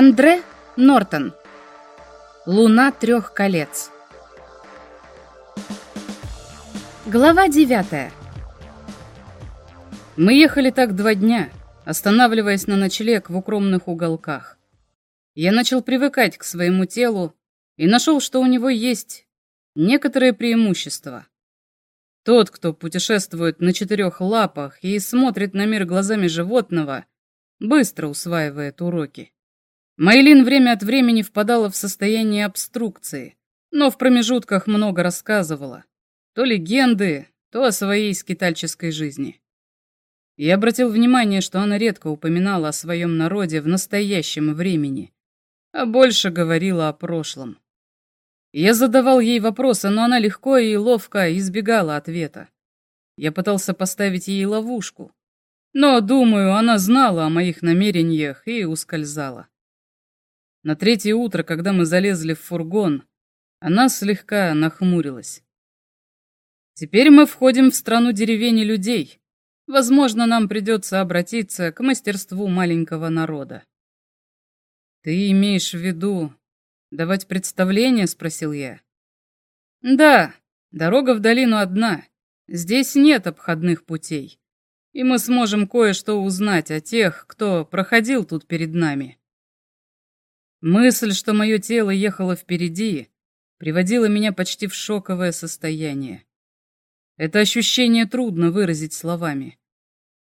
Андре Нортон. Луна трех колец. Глава девятая. Мы ехали так два дня, останавливаясь на ночлег в укромных уголках. Я начал привыкать к своему телу и нашел, что у него есть некоторые преимущества. Тот, кто путешествует на четырех лапах и смотрит на мир глазами животного, быстро усваивает уроки. Майлин время от времени впадала в состояние обструкции, но в промежутках много рассказывала. То легенды, то о своей скитальческой жизни. Я обратил внимание, что она редко упоминала о своем народе в настоящем времени, а больше говорила о прошлом. Я задавал ей вопросы, но она легко и ловко избегала ответа. Я пытался поставить ей ловушку, но, думаю, она знала о моих намерениях и ускользала. На третье утро, когда мы залезли в фургон, она слегка нахмурилась. Теперь мы входим в страну деревень и людей. Возможно, нам придется обратиться к мастерству маленького народа. Ты имеешь в виду давать представление? Спросил я. Да, дорога в долину одна. Здесь нет обходных путей. И мы сможем кое-что узнать о тех, кто проходил тут перед нами. Мысль, что мое тело ехало впереди, приводила меня почти в шоковое состояние. Это ощущение трудно выразить словами.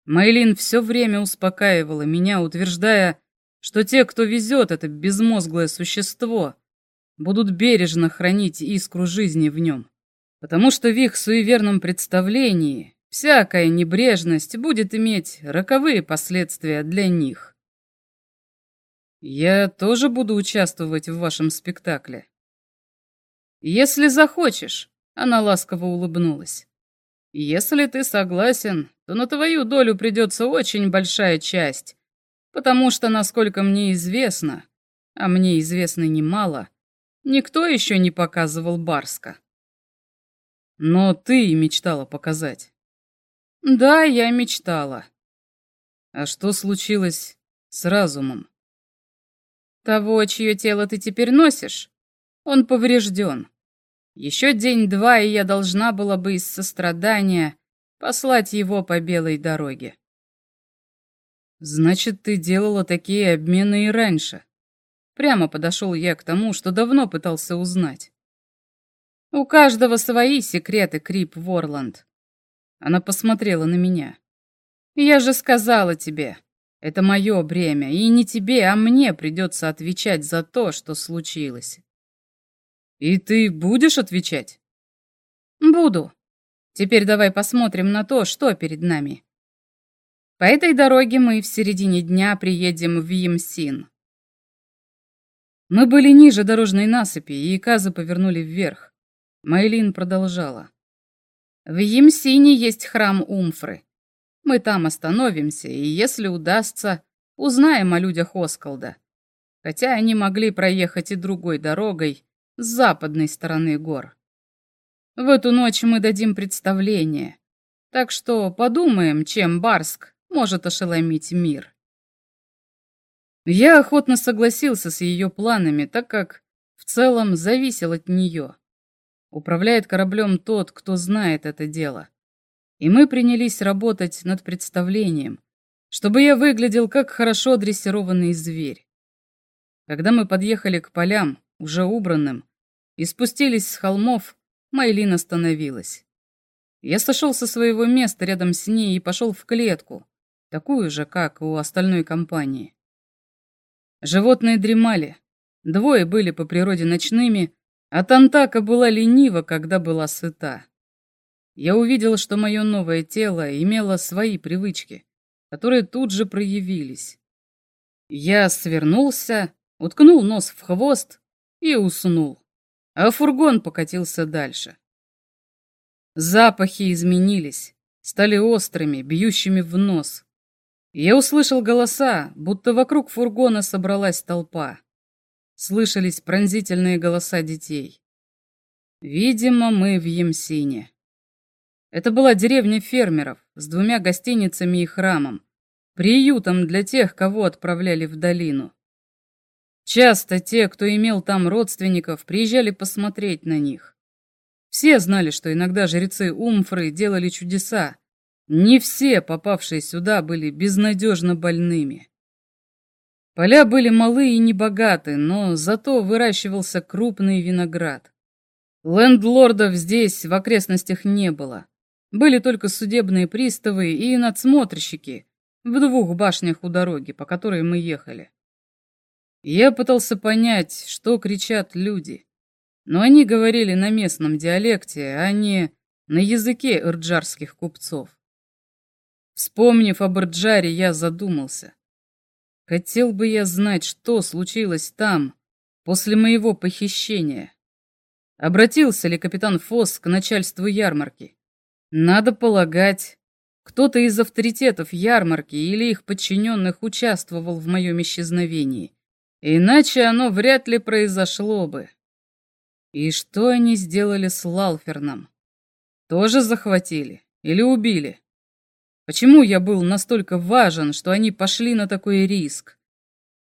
Майлин все время успокаивала меня, утверждая, что те, кто везет это безмозглое существо, будут бережно хранить искру жизни в нем, потому что в их суеверном представлении всякая небрежность будет иметь роковые последствия для них. Я тоже буду участвовать в вашем спектакле. Если захочешь, она ласково улыбнулась. Если ты согласен, то на твою долю придется очень большая часть, потому что, насколько мне известно, а мне известно немало, никто еще не показывал Барска. Но ты мечтала показать. Да, я мечтала. А что случилось с разумом? Того, чье тело ты теперь носишь, он поврежден. Еще день-два, и я должна была бы из сострадания послать его по белой дороге. Значит, ты делала такие обмены и раньше. Прямо подошел я к тому, что давно пытался узнать. У каждого свои секреты, Крип Ворланд. Она посмотрела на меня. Я же сказала тебе, это мое бремя, и не тебе, а мне придется отвечать за то, что случилось. И ты будешь отвечать? Буду. Теперь давай посмотрим на то, что перед нами. По этой дороге мы в середине дня приедем в Емсин. Мы были ниже дорожной насыпи, и казы повернули вверх. Майлин продолжала. В Емсине есть храм Умфры. Мы там остановимся, и если удастся, узнаем о людях Осколда. Хотя они могли проехать и другой дорогой, с западной стороны гор. В эту ночь мы дадим представление, так что подумаем, чем Барск может ошеломить мир. Я охотно согласился с ее планами, так как в целом зависел от нее. Управляет кораблем тот, кто знает это дело и мы принялись работать над представлением, чтобы я выглядел как хорошо дрессированный зверь. Когда мы подъехали к полям, уже убранным, и спустились с холмов, Майлин остановилась. Я сошел со своего места рядом с ней и пошел в клетку, такую же, как у остальной компании. Животные дремали, двое были по природе ночными, а Тантака была ленива, когда была сыта я увидел, что мое новое тело имело свои привычки, которые тут же проявились. Я свернулся, уткнул нос в хвост и уснул, а фургон покатился дальше. Запахи изменились, стали острыми, бьющими в нос. Я услышал голоса, будто вокруг фургона собралась толпа. Слышались пронзительные голоса детей. Видимо, мы в Емсине. Это была деревня фермеров с двумя гостиницами и храмом, приютом для тех, кого отправляли в долину. Часто те, кто имел там родственников, приезжали посмотреть на них. Все знали, что иногда жрецы Умфры делали чудеса. Не все, попавшие сюда, были безнадежно больными. Поля были малы и небогаты, но зато выращивался крупный виноград. Лендлордов здесь, в окрестностях, не было. Были только судебные приставы и надсмотрщики в двух башнях у дороги, по которой мы ехали. Я пытался понять, что кричат люди, но они говорили на местном диалекте, а не на языке ирджарских купцов. Вспомнив об Ирджаре, я задумался. Хотел бы я знать, что случилось там после моего похищения. Обратился ли капитан Фосс к начальству ярмарки? Надо полагать, кто-то из авторитетов ярмарки или их подчиненных участвовал в моем исчезновении. Иначе оно вряд ли произошло бы. И что они сделали с Лалферном? Тоже захватили или убили? Почему я был настолько важен, что они пошли на такой риск?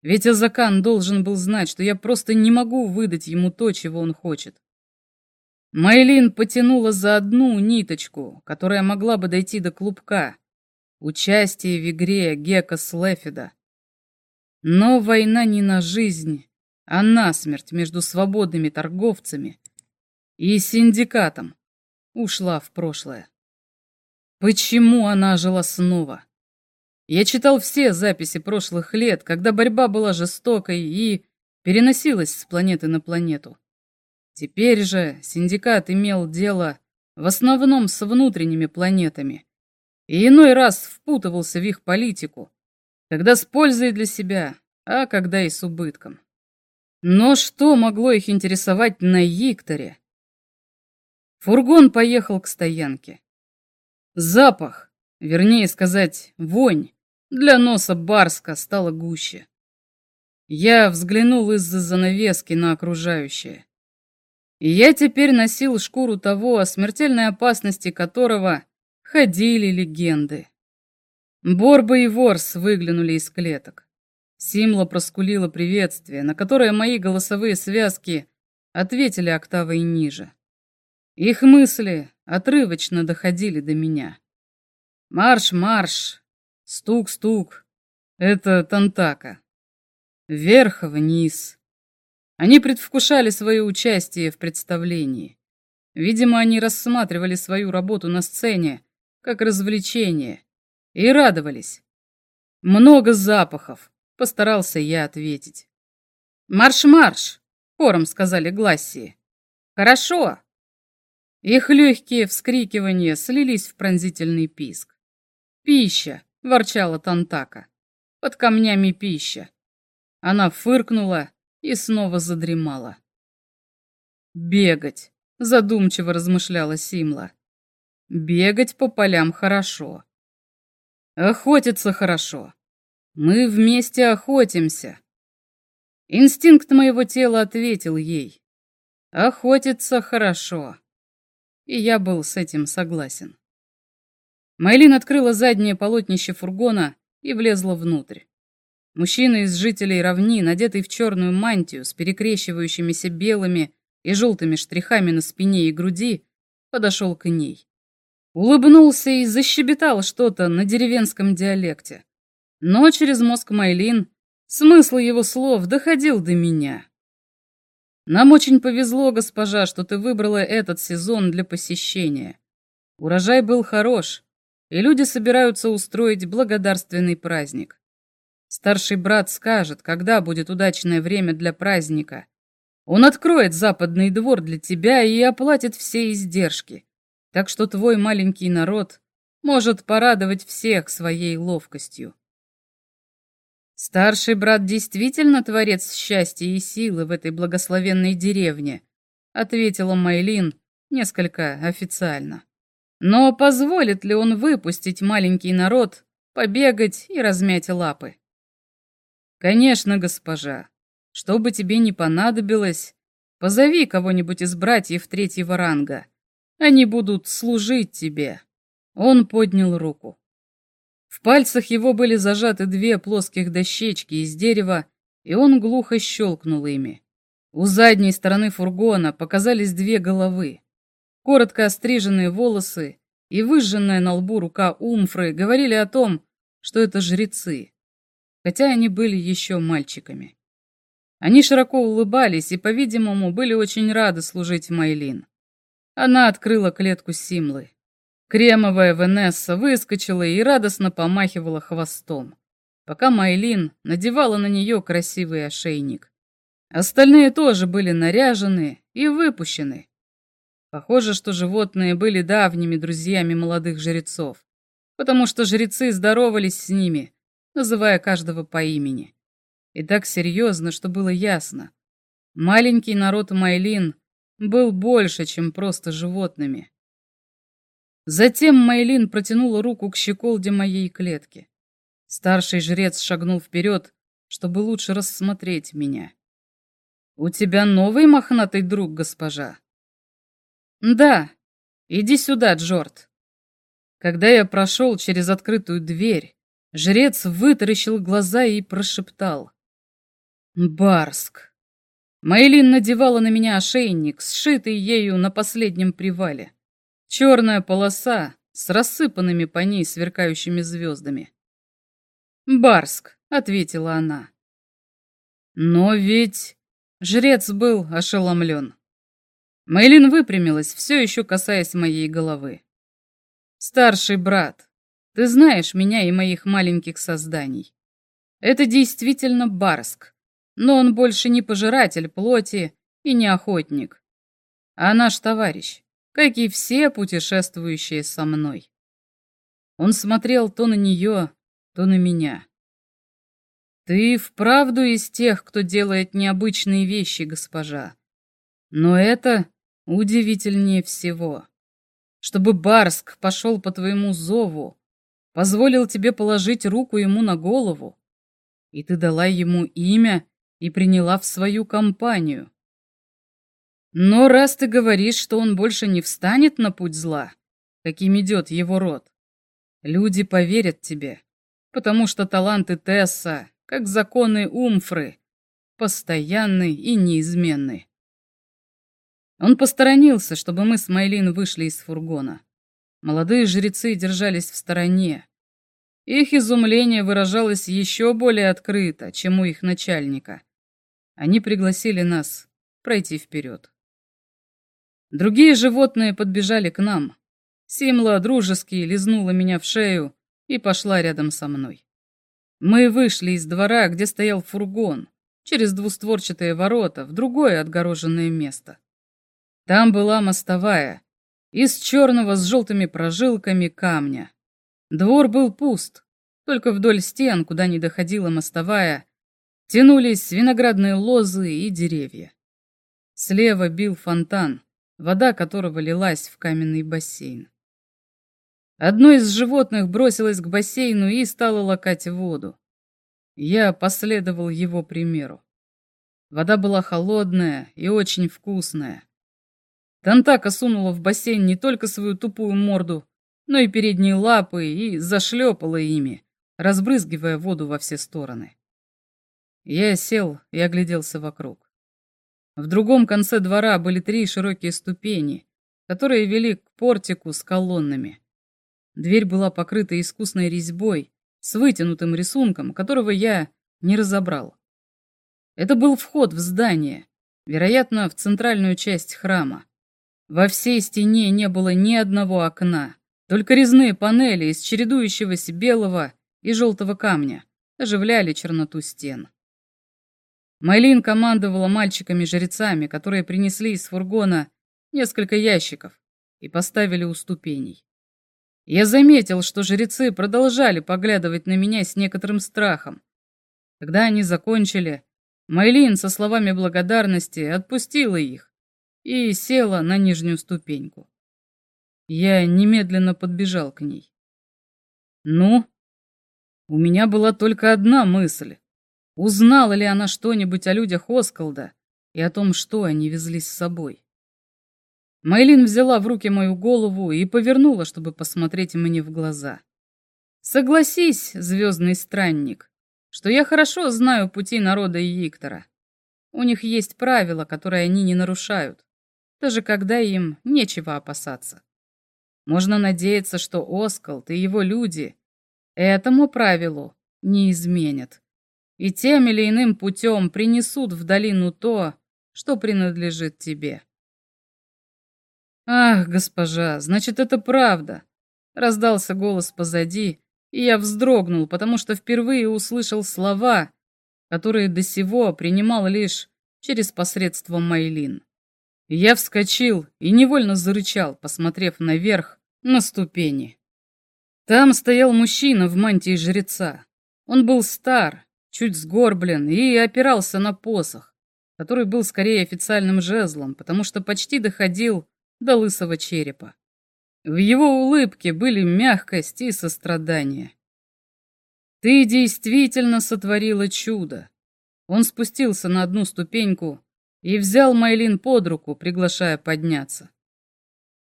Ведь Азакан должен был знать, что я просто не могу выдать ему то, чего он хочет. Майлин потянула за одну ниточку, которая могла бы дойти до клубка. Участие в игре Гека Слефида. Но война не на жизнь, а на смерть между свободными торговцами и синдикатом ушла в прошлое. Почему она жила снова? Я читал все записи прошлых лет, когда борьба была жестокой и переносилась с планеты на планету. Теперь же синдикат имел дело в основном с внутренними планетами и иной раз впутывался в их политику, когда с пользой для себя, а когда и с убытком. Но что могло их интересовать на Йикторе? Фургон поехал к стоянке. Запах, вернее сказать, вонь, для носа Барска стала гуще. Я взглянул из-за занавески на окружающее. И я теперь носил шкуру того, о смертельной опасности которого ходили легенды. Борба и Ворс выглянули из клеток. Симла проскулила приветствие, на которое мои голосовые связки ответили октавой ниже. Их мысли отрывочно доходили до меня. Марш, марш, стук-стук. Это Тантака. Вверх-вниз. Они предвкушали свое участие в представлении. Видимо, они рассматривали свою работу на сцене как развлечение и радовались. Много запахов, постарался я ответить. «Марш-марш!» — хором сказали Глассии. «Хорошо!» Их легкие вскрикивания слились в пронзительный писк. «Пища!» — ворчала Тантака. «Под камнями пища!» Она фыркнула и снова задремала. «Бегать!» — задумчиво размышляла Симла. «Бегать по полям хорошо. Охотиться хорошо. Мы вместе охотимся. Инстинкт моего тела ответил ей. Охотиться хорошо. И я был с этим согласен. Майлин открыла заднее полотнище фургона и влезла внутрь. Мужчина из жителей равнин, одетый в черную мантию с перекрещивающимися белыми и желтыми штрихами на спине и груди, подошел к ней. Улыбнулся и защебетал что-то на деревенском диалекте но через мозг Майлин смысл его слов доходил до меня. Нам очень повезло, госпожа, что ты выбрала этот сезон для посещения. Урожай был хорош, и люди собираются устроить благодарственный праздник. Старший брат скажет, когда будет удачное время для праздника. Он откроет западный двор для тебя и оплатит все издержки. Так что твой маленький народ может порадовать всех своей ловкостью. Старший брат действительно творец счастья и силы в этой благословенной деревне, ответила Майлин несколько официально. Но позволит ли он выпустить маленький народ, побегать и размять лапы? Конечно, госпожа. Что бы тебе ни понадобилось, позови кого-нибудь из братьев третьего ранга. Они будут служить тебе. Он поднял руку. В пальцах его были зажаты две плоских дощечки из дерева и он глухо щелкнул ими. У задней стороны фургона показались две головы. Коротко остриженные волосы и выжженная на лбу рука Умфры говорили о том, что это жрецы, хотя они были еще мальчиками. Они широко улыбались и, по-видимому, были очень рады служить Майлин. Она открыла клетку Симлы. Кремовая Венесса выскочила и радостно помахивала хвостом, пока Майлин надевала на нее красивый ошейник. Остальные тоже были наряжены и выпущены. Похоже, что животные были давними друзьями молодых жрецов, потому что жрецы здоровались с ними, называя каждого по имени. И так серьезно, что было ясно. Маленький народ Майлин был больше, чем просто животными. Затем Майлин протянула руку к щеколде моей клетки. Старший жрец шагнул вперед, чтобы лучше рассмотреть меня. «У тебя новый мохнатый друг, госпожа?» «Да. Иди сюда, Джорд». Когда я прошел через открытую дверь, жрец вытаращил глаза и прошептал. «Барск». Мейлин надевала на меня ошейник, сшитый ею на последнем привале. Черная полоса с рассыпанными по ней сверкающими звездами. «Барск», — ответила она. «Но ведь...» Жрец был ошеломлен. Мейлин выпрямилась, все еще касаясь моей головы. «Старший брат, ты знаешь меня и моих маленьких созданий. Это действительно Барск, но он больше не пожиратель плоти и не охотник, а наш товарищ, как и все путешествующие со мной. Он смотрел то на нее, то на меня. Ты вправду из тех, кто делает необычные вещи, госпожа. Но это удивительнее всего. Чтобы Барск пошел по твоему зову, позволил тебе положить руку ему на голову, и ты дала ему имя и приняла в свою компанию. Но раз ты говоришь, что он больше не встанет на путь зла, каким идет его род, люди поверят тебе, потому что таланты Тесса, как законы Умфры, постоянны и неизменны. Он посторонился, чтобы мы с Майлин вышли из фургона. Молодые жрецы держались в стороне. Их изумление выражалось еще более открыто, чем у их начальника. Они пригласили нас пройти вперед. Другие животные подбежали к нам. Симла дружески лизнула меня в шею и пошла рядом со мной. Мы вышли из двора, где стоял фургон, через двустворчатые ворота в другое отгороженное место. Там была мостовая, из черного с желтыми прожилками камня. Двор был пуст, только вдоль стен, куда не доходила мостовая, тянулись виноградные лозы и деревья. Слева бил фонтан, вода которого лилась в каменный бассейн. Одно из животных бросилось к бассейну и стало лакать воду. Я последовал его примеру. Вода была холодная и очень вкусная. Тантака сунула в бассейн не только свою тупую морду, но и передние лапы и зашлепала ими, разбрызгивая воду во все стороны. Я сел и огляделся вокруг. В другом конце двора были три широкие ступени, которые вели к портику с колоннами. Дверь была покрыта искусной резьбой с вытянутым рисунком, которого я не разобрал. Это был вход в здание, вероятно, в центральную часть храма. Во всей стене не было ни одного окна, только резные панели из чередующегося белого и желтого камня оживляли черноту стен. Майлин командовала мальчиками-жрецами, которые принесли из фургона несколько ящиков и поставили у ступеней. Я заметил, что жрецы продолжали поглядывать на меня с некоторым страхом. Когда они закончили, Майлин со словами благодарности отпустила их и села на нижнюю ступеньку. Я немедленно подбежал к ней. Ну, у меня была только одна мысль. Узнала ли она что-нибудь о людях Осколда и о том, что они везли с собой? Майлин взяла в руки мою голову и повернула, чтобы посмотреть мне в глаза. Согласись, звездный странник, что я хорошо знаю пути народа и. У них есть правила, которые они не нарушают, даже когда им нечего опасаться. Можно надеяться, что Оскалт и его люди этому правилу не изменят и тем или иным путем принесут в долину то, что принадлежит тебе. «Ах, госпожа, значит, это правда!» Раздался голос позади, и я вздрогнул, потому что впервые услышал слова, которые до сего принимал лишь через посредство Майлин. Я вскочил и невольно зарычал, посмотрев наверх на ступени. Там стоял мужчина в мантии жреца. Он был стар, чуть сгорблен и опирался на посох, который был скорее официальным жезлом, потому что почти доходил до лысого черепа. В его улыбке были мягкость и сострадание. «Ты действительно сотворила чудо!» Он спустился на одну ступеньку и взял Майлин под руку, приглашая подняться.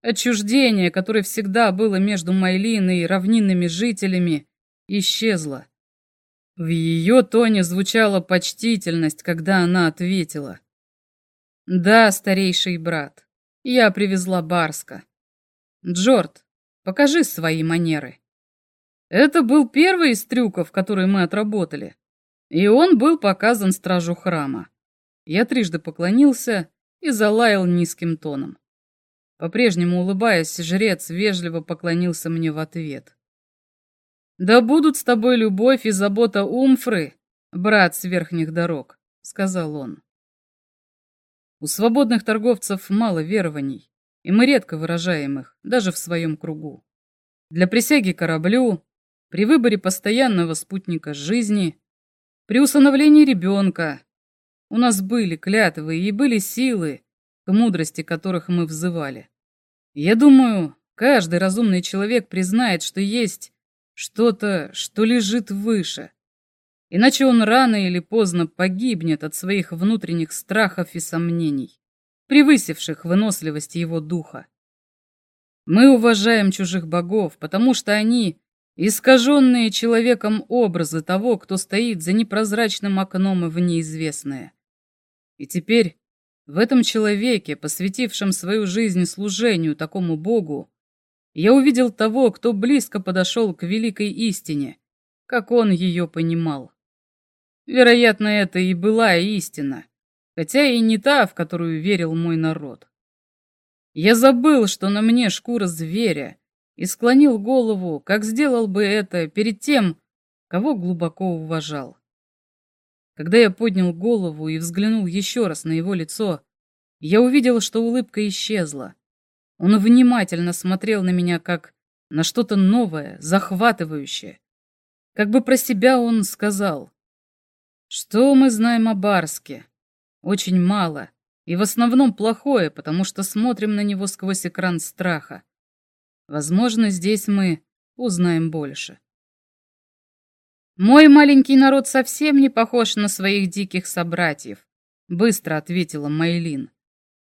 Отчуждение, которое всегда было между Майлин и равнинными жителями, исчезло. В ее тоне звучала почтительность, когда она ответила. «Да, старейший брат, я привезла Барска. Джорд, покажи свои манеры». Это был первый из трюков, которые мы отработали, и он был показан стражу храма. Я трижды поклонился и залаял низким тоном. По-прежнему улыбаясь, жрец вежливо поклонился мне в ответ. «Да будут с тобой любовь и забота Умфры, брат с верхних дорог», — сказал он. У свободных торговцев мало верований, и мы редко выражаем их, даже в своем кругу. Для присяги кораблю, при выборе постоянного спутника жизни, при усыновлении ребенка у нас были клятвы и были силы, к мудрости которых мы взывали. Я думаю, каждый разумный человек признает, что есть что-то, что лежит выше. Иначе он рано или поздно погибнет от своих внутренних страхов и сомнений, превысивших выносливость его духа. Мы уважаем чужих богов, потому что они — искаженные человеком образы того, кто стоит за непрозрачным окном в неизвестное. И теперь в этом человеке, посвятившем свою жизнь служению такому богу, я увидел того, кто близко подошел к великой истине, как он ее понимал. Вероятно, это и была истина, хотя и не та, в которую верил мой народ. Я забыл, что на мне шкура зверя, и склонил голову, как сделал бы это перед тем, кого глубоко уважал. Когда я поднял голову и взглянул еще раз на его лицо, я увидел, что улыбка исчезла, он внимательно смотрел на меня, как на что-то новое, захватывающее. Как бы про себя он сказал. Что мы знаем о Барске? Очень мало. И в основном плохое, потому что смотрим на него сквозь экран страха. Возможно, здесь мы узнаем больше. «Мой маленький народ совсем не похож на своих диких собратьев», — быстро ответила Майлин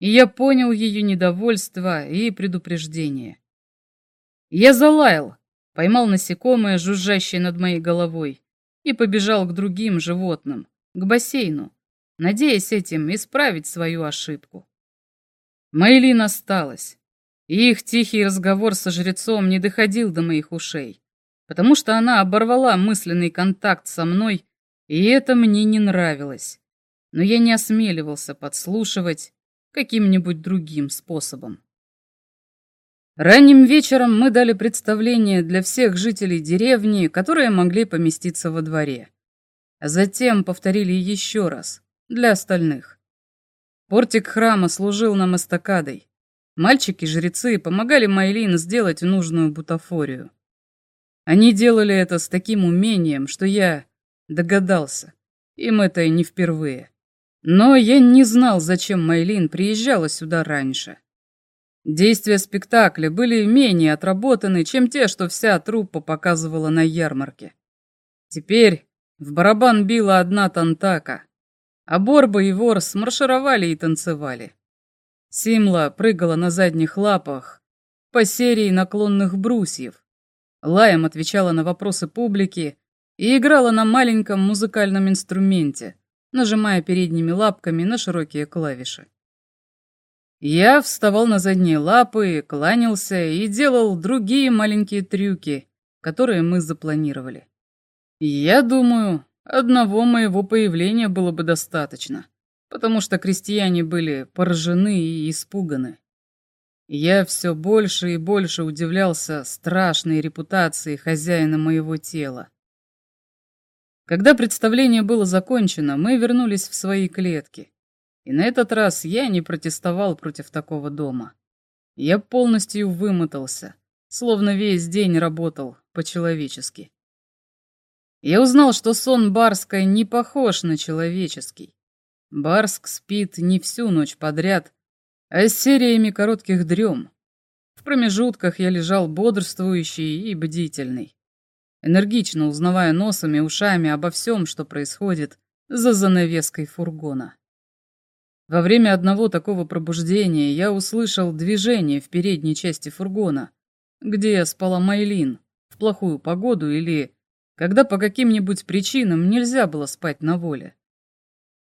и я понял ее недовольство и предупреждение. Я залаял, поймал насекомое, жужжащее над моей головой, и побежал к другим животным, к бассейну, надеясь этим исправить свою ошибку. Мейлин осталась, и их тихий разговор со жрецом не доходил до моих ушей, потому что она оборвала мысленный контакт со мной, и это мне не нравилось. Но я не осмеливался подслушивать каким-нибудь другим способом. Ранним вечером мы дали представление для всех жителей деревни, которые могли поместиться во дворе. А затем повторили еще раз, для остальных. Портик храма служил нам эстакадой. Мальчики-жрецы помогали Майлин сделать нужную бутафорию. Они делали это с таким умением, что я догадался. Им это не впервые. Но я не знал, зачем Майлин приезжала сюда раньше. Действия спектакля были менее отработаны, чем те, что вся труппа показывала на ярмарке. Теперь в барабан била одна тантака, а Борба и Вор смаршировали и танцевали. Симла прыгала на задних лапах по серии наклонных брусьев. Лаем отвечала на вопросы публики, и играла на маленьком музыкальном инструменте, нажимая передними лапками на широкие клавиши. Я вставал на задние лапы, кланялся и делал другие маленькие трюки, которые мы запланировали. я думаю, одного моего появления было бы достаточно, потому что крестьяне были поражены и испуганы. Я все больше и больше удивлялся страшной репутации хозяина моего тела. Когда представление было закончено, мы вернулись в свои клетки. И на этот раз я не протестовал против такого дома. Я полностью вымотался, словно весь день работал по-человечески. Я узнал, что сон Барска не похож на человеческий. Барск спит не всю ночь подряд, а с сериями коротких дрем. В промежутках я лежал бодрствующий и бдительный, энергично узнавая носом и ушами обо всем, что происходит за занавеской фургона. Во время одного такого пробуждения я услышал движение в передней части фургона, где спала Майлин в плохую погоду или когда по каким-нибудь причинам нельзя было спать на воле.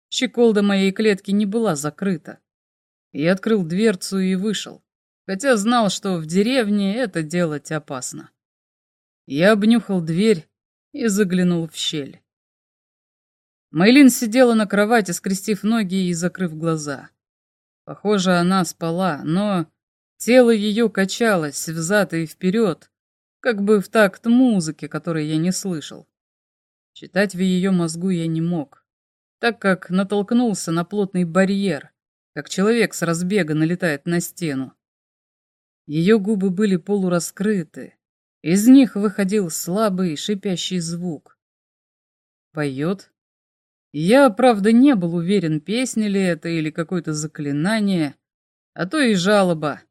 Щеколда моей клетки не была закрыта. Я открыл дверцу и вышел, хотя знал, что в деревне это делать опасно. Я обнюхал дверь и заглянул в щель. Майлин сидела на кровати, скрестив ноги и закрыв глаза. Похоже, она спала, но тело ее качалось взад и вперед, как бы в такт музыки, которой я не слышал. Читать в ее мозгу я не мог, так как натолкнулся на плотный барьер, как человек с разбега налетает на стену. Ее губы были полураскрыты, из них выходил слабый шипящий звук. Поет я, правда, не был уверен, песня ли это или какое-то заклинание, а то и жалоба.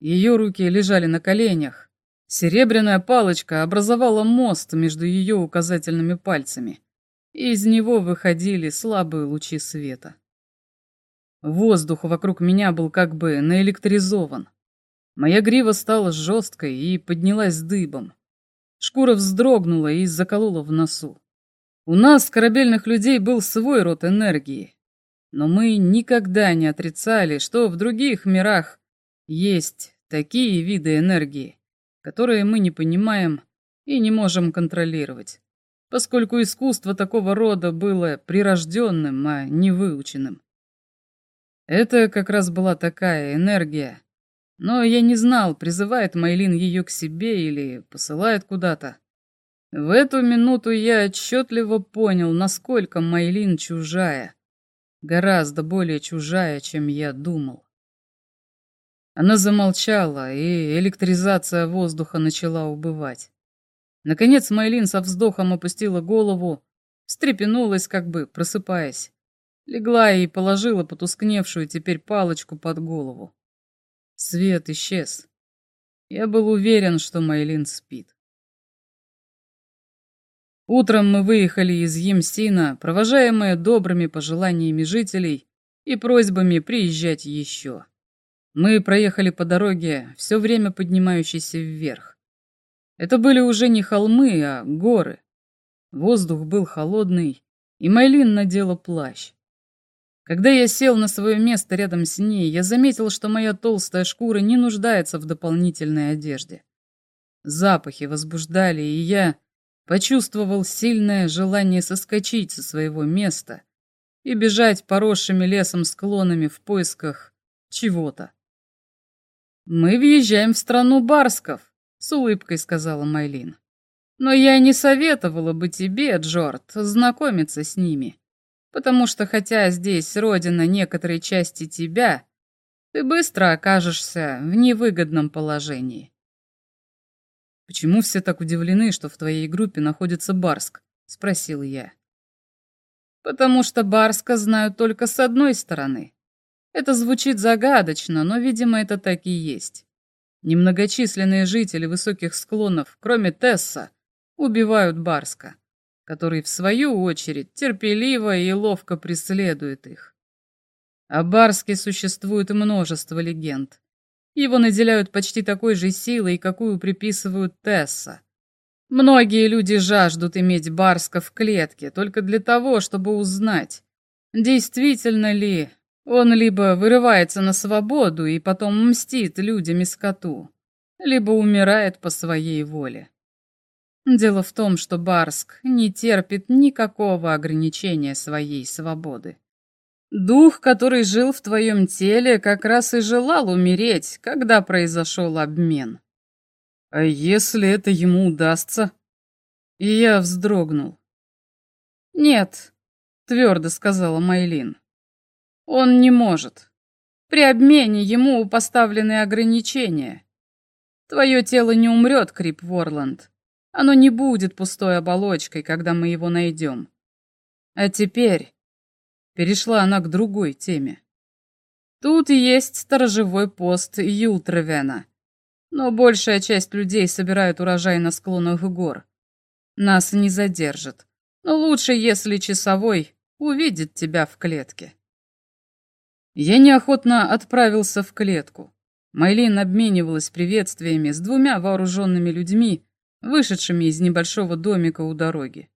Ее руки лежали на коленях. Серебряная палочка образовала мост между ее указательными пальцами, и из него выходили слабые лучи света. Воздух вокруг меня был как бы наэлектризован. Моя грива стала жесткой и поднялась дыбом. Шкура вздрогнула и заколола в носу. У нас, корабельных людей, был свой род энергии. Но мы никогда не отрицали, что в других мирах есть такие виды энергии, которые мы не понимаем и не можем контролировать, поскольку искусство такого рода было прирожденным, а не выученным. Это как раз была такая энергия, но я не знал, призывает Майлин ее к себе или посылает куда-то. В эту минуту я отчетливо понял, насколько Майлин чужая. Гораздо более чужая, чем я думал. Она замолчала, и электризация воздуха начала убывать. Наконец Майлин со вздохом опустила голову, встрепенулась, как бы просыпаясь. Легла и положила потускневшую теперь палочку под голову. Свет исчез. Я был уверен, что Майлин спит. Утром мы выехали из Емсина, провожаемые добрыми пожеланиями жителей и просьбами приезжать еще. Мы проехали по дороге, все время поднимающейся вверх. Это были уже не холмы, а горы. Воздух был холодный, и Майлин надела плащ. Когда я сел на свое место рядом с ней, я заметил, что моя толстая шкура не нуждается в дополнительной одежде. Запахи возбуждали, и я почувствовал сильное желание соскочить со своего места и бежать поросшими лесом склонами в поисках чего-то. «Мы въезжаем в страну Барсков», — с улыбкой сказала Майлин. «Но я не советовала бы тебе, Джорд, знакомиться с ними, потому что хотя здесь родина некоторой части тебя, ты быстро окажешься в невыгодном положении. «Почему все так удивлены, что в твоей группе находится Барск?» — спросил я. «Потому что Барска знают только с одной стороны. Это звучит загадочно, но, видимо, это так и есть. Немногочисленные жители высоких склонов, кроме Тесса, убивают Барска, который, в свою очередь, терпеливо и ловко преследует их. О Барске существует множество легенд, его наделяют почти такой же силой, какую приписывают Тесса. Многие люди жаждут иметь Барска в клетке только для того, чтобы узнать, действительно ли он либо вырывается на свободу и потом мстит людям и скоту, либо умирает по своей воле. Дело в том, что Барск не терпит никакого ограничения своей свободы. Дух, который жил в твоем теле, как раз и желал умереть, когда произошел обмен. А если это ему удастся? И я вздрогнул. Нет, твердо сказала Майлин. Он не может. При обмене ему поставлены ограничения. Твое тело не умрет, Крип Ворланд. Оно не будет пустой оболочкой, когда мы его найдем. А теперь перешла она к другой теме. Тут есть сторожевой пост Юлтровена, но большая часть людей собирают урожай на склонах гор. Нас не задержат, но лучше, если часовой увидит тебя в клетке. Я неохотно отправился в клетку. Майлин обменивалась приветствиями с двумя вооруженными людьми, вышедшими из небольшого домика у дороги.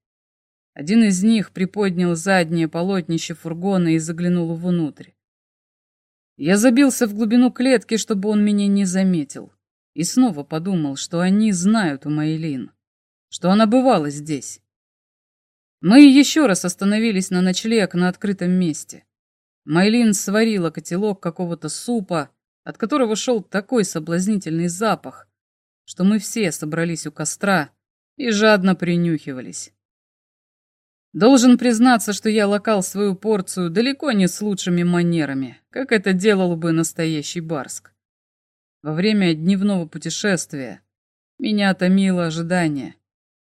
Один из них приподнял заднее полотнище фургона и заглянул внутрь. Я забился в глубину клетки, чтобы он меня не заметил, и снова подумал, что они знают у Майлин, что она бывала здесь. Мы еще раз остановились на ночлег на открытом месте. Майлин сварила котелок какого-то супа, от которого шел такой соблазнительный запах, что мы все собрались у костра и жадно принюхивались. Должен признаться, что я локал свою порцию далеко не с лучшими манерами, как это делал бы настоящий Барск. Во время дневного путешествия меня томило ожидание,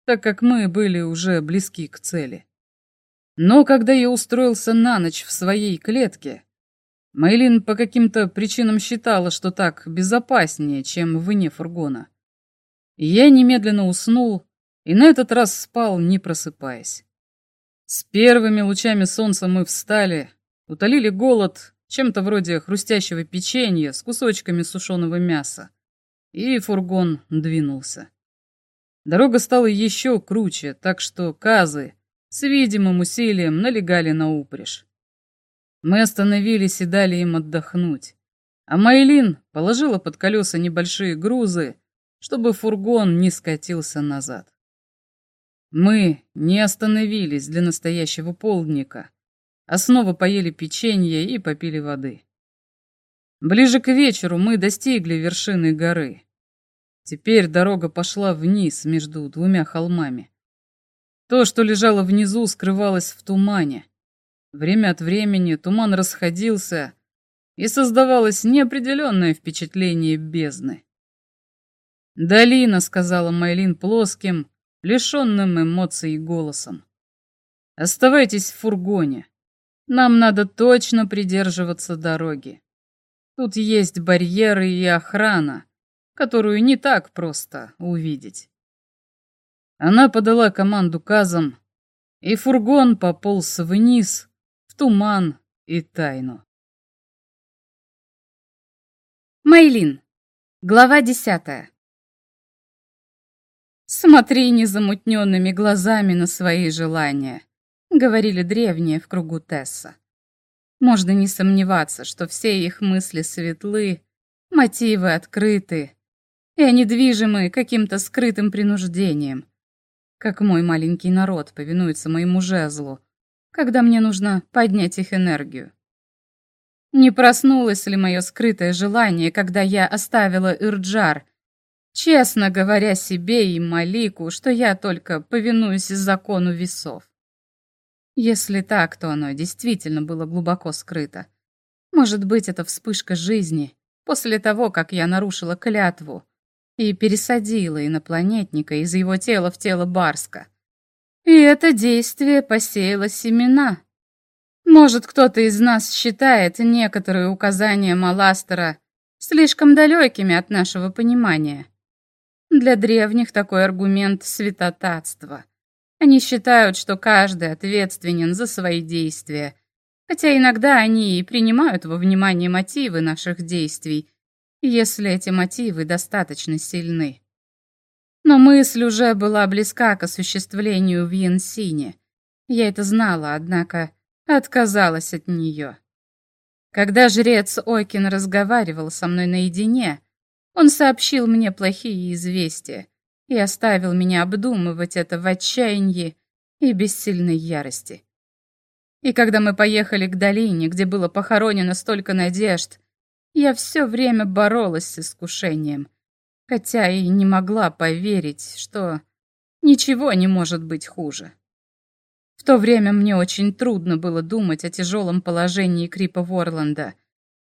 так как мы были уже близки к цели. Но когда я устроился на ночь в своей клетке, Мейлин по каким-то причинам считала, что так безопаснее, чем вне фургона. Я немедленно уснул и на этот раз спал, не просыпаясь. С первыми лучами солнца мы встали, утолили голод чем-то вроде хрустящего печенья с кусочками сушеного мяса, и фургон двинулся. Дорога стала еще круче, так что казы с видимым усилием налегали на упряжь. Мы остановились и дали им отдохнуть, а Майлин положила под колеса небольшие грузы, чтобы фургон не скатился назад. Мы не остановились для настоящего полдника, а снова поели печенье и попили воды. Ближе к вечеру мы достигли вершины горы. Теперь дорога пошла вниз между двумя холмами. То, что лежало внизу, скрывалось в тумане. Время от времени туман расходился, и создавалось неопределенное впечатление бездны. «Долина», — сказала Майлин плоским, лишенным эмоций голосом. «Оставайтесь в фургоне. Нам надо точно придерживаться дороги. Тут есть барьеры и охрана, которую не так просто увидеть». Она подала команду казам, и фургон пополз вниз, в туман и тайну. Мейлин. Глава десятая. «Смотри незамутненными глазами на свои желания», — говорили древние в кругу Тесса. Можно не сомневаться, что все их мысли светлы, мотивы открыты, и они движимы каким-то скрытым принуждением, как мой маленький народ повинуется моему жезлу, когда мне нужно поднять их энергию. Не проснулось ли мое скрытое желание, когда я оставила Ирджар честно говоря себе и Малику, что я только повинуюсь закону весов. Если так, то оно действительно было глубоко скрыто. Может быть, это вспышка жизни после того, как я нарушила клятву и пересадила инопланетника из его тела в тело Барска. И это действие посеяло семена. Может, кто-то из нас считает некоторые указания Маластера слишком далекими от нашего понимания. Для древних такой аргумент — святотатство. Они считают, что каждый ответственен за свои действия, хотя иногда они и принимают во внимание мотивы наших действий, если эти мотивы достаточно сильны. Но мысль уже была близка к осуществлению в Янсине. Я это знала, однако отказалась от нее. Когда жрец Окин разговаривал со мной наедине, он сообщил мне плохие известия и оставил меня обдумывать это в отчаянии и бессильной ярости. И когда мы поехали к долине, где было похоронено столько надежд, я все время боролась с искушением, хотя и не могла поверить, что ничего не может быть хуже. В то время мне очень трудно было думать о тяжелом положении Крипа Ворланда,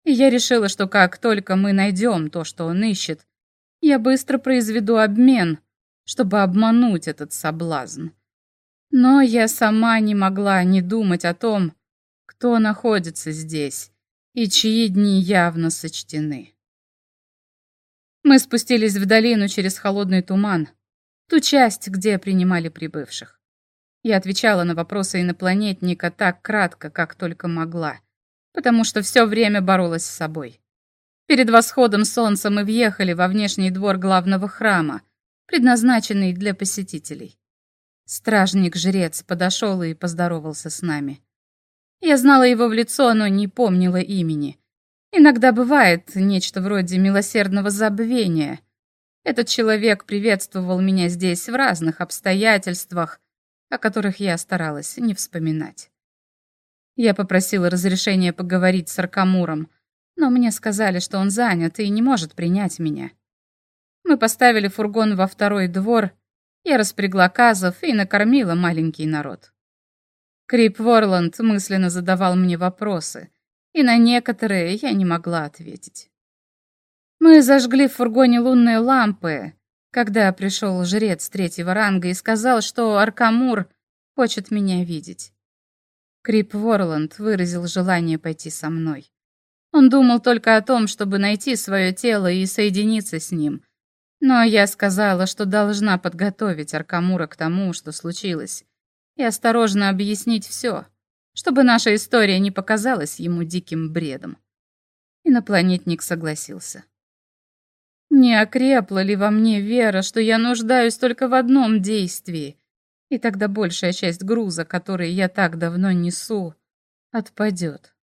и я решила, что как только мы найдем то, что он ищет, я быстро произведу обмен, чтобы обмануть этот соблазн. Но я сама не могла не думать о том, кто находится здесь и чьи дни явно сочтены. Мы спустились в долину через холодный туман, ту часть, где принимали прибывших. Я отвечала на вопросы инопланетника так кратко, как только могла, потому что все время боролась с собой. Перед восходом солнца мы въехали во внешний двор главного храма, предназначенный для посетителей. Стражник-жрец подошел и поздоровался с нами. Я знала его в лицо, но не помнила имени. Иногда бывает нечто вроде милосердного забвения. Этот человек приветствовал меня здесь в разных обстоятельствах, о которых я старалась не вспоминать. Я попросила разрешения поговорить с Аркамуром, но мне сказали, что он занят и не может принять меня. Мы поставили фургон во второй двор, я распрягла казов и накормила маленький народ. Крип Ворланд мысленно задавал мне вопросы, и на некоторые я не могла ответить. Мы зажгли в фургоне лунные лампы, когда пришел жрец третьего ранга и сказал, что Аркамур хочет меня видеть. Крип Ворланд выразил желание пойти со мной. Он думал только о том, чтобы найти свое тело и соединиться с ним. Но я сказала, что должна подготовить Аркамура к тому, что случилось, и осторожно объяснить все, чтобы наша история не показалась ему диким бредом. Инопланетник согласился. Не окрепла ли во мне вера, что я нуждаюсь только в одном действии, и тогда большая часть груза, который я так давно несу, отпадет.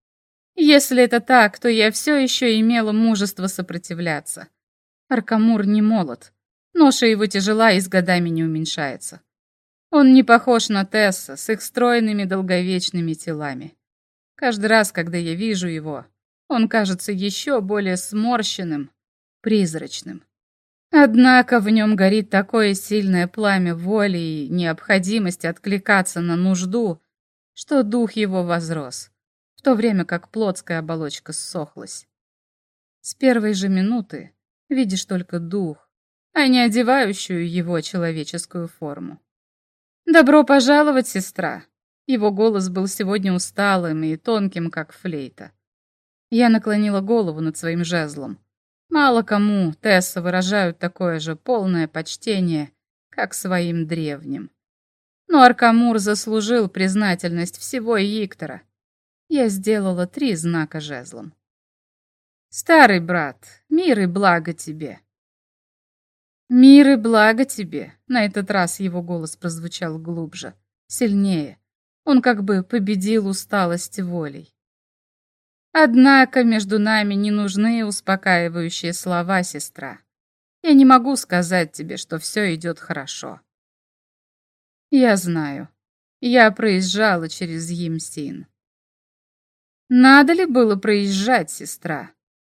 Если это так, то я все еще имела мужество сопротивляться. Аркамур не молод, ноша его тяжела и с годами не уменьшается. Он не похож на Тесса с их стройными долговечными телами. Каждый раз, когда я вижу его, он кажется еще более сморщенным, призрачным. Однако в нем горит такое сильное пламя воли и необходимости откликаться на нужду, что дух его возрос, в то время как плотская оболочка ссохлась. С первой же минуты видишь только дух, а не одевающую его человеческую форму. «Добро пожаловать, сестра!» Его голос был сегодня усталым и тонким, как флейта. Я наклонила голову над своим жезлом. Мало кому Тесса выражают такое же полное почтение, как своим древним. Но Аркамур заслужил признательность всего Иктора. Я сделала три знака жезлом. «Старый брат, мир и благо тебе!» «Мир и благо тебе!» На этот раз его голос прозвучал глубже, сильнее. Он как бы победил усталость волей. Однако между нами не нужны успокаивающие слова, сестра. Я не могу сказать тебе, что все идет хорошо. Я знаю. Я проезжала через Емсин. Надо ли было проезжать, сестра?